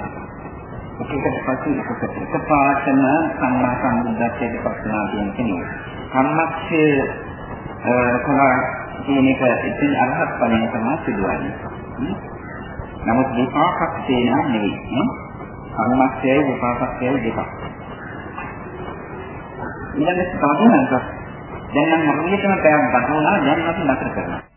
එකකට පස්සේ එකකට එකපාරටම සම්මා සම්බුද්ධත්වයට පස්සනා කියන කෙනෙක්. කම්මක්ෂය කලා කියන එක ඉතින් අරහත් ඵලයෙන් තමයි සිදුවන්නේ. නමුත් විපාකක්ෂේ නම් නෙවෙයි. කම්මක්ෂයයි විපාකක්ෂයයි දෙකක්. ඊළඟට තවදුරටත් දැන් නම් හරියටම පැයක් ගත වුණා දැන් අපි නතර කරනවා.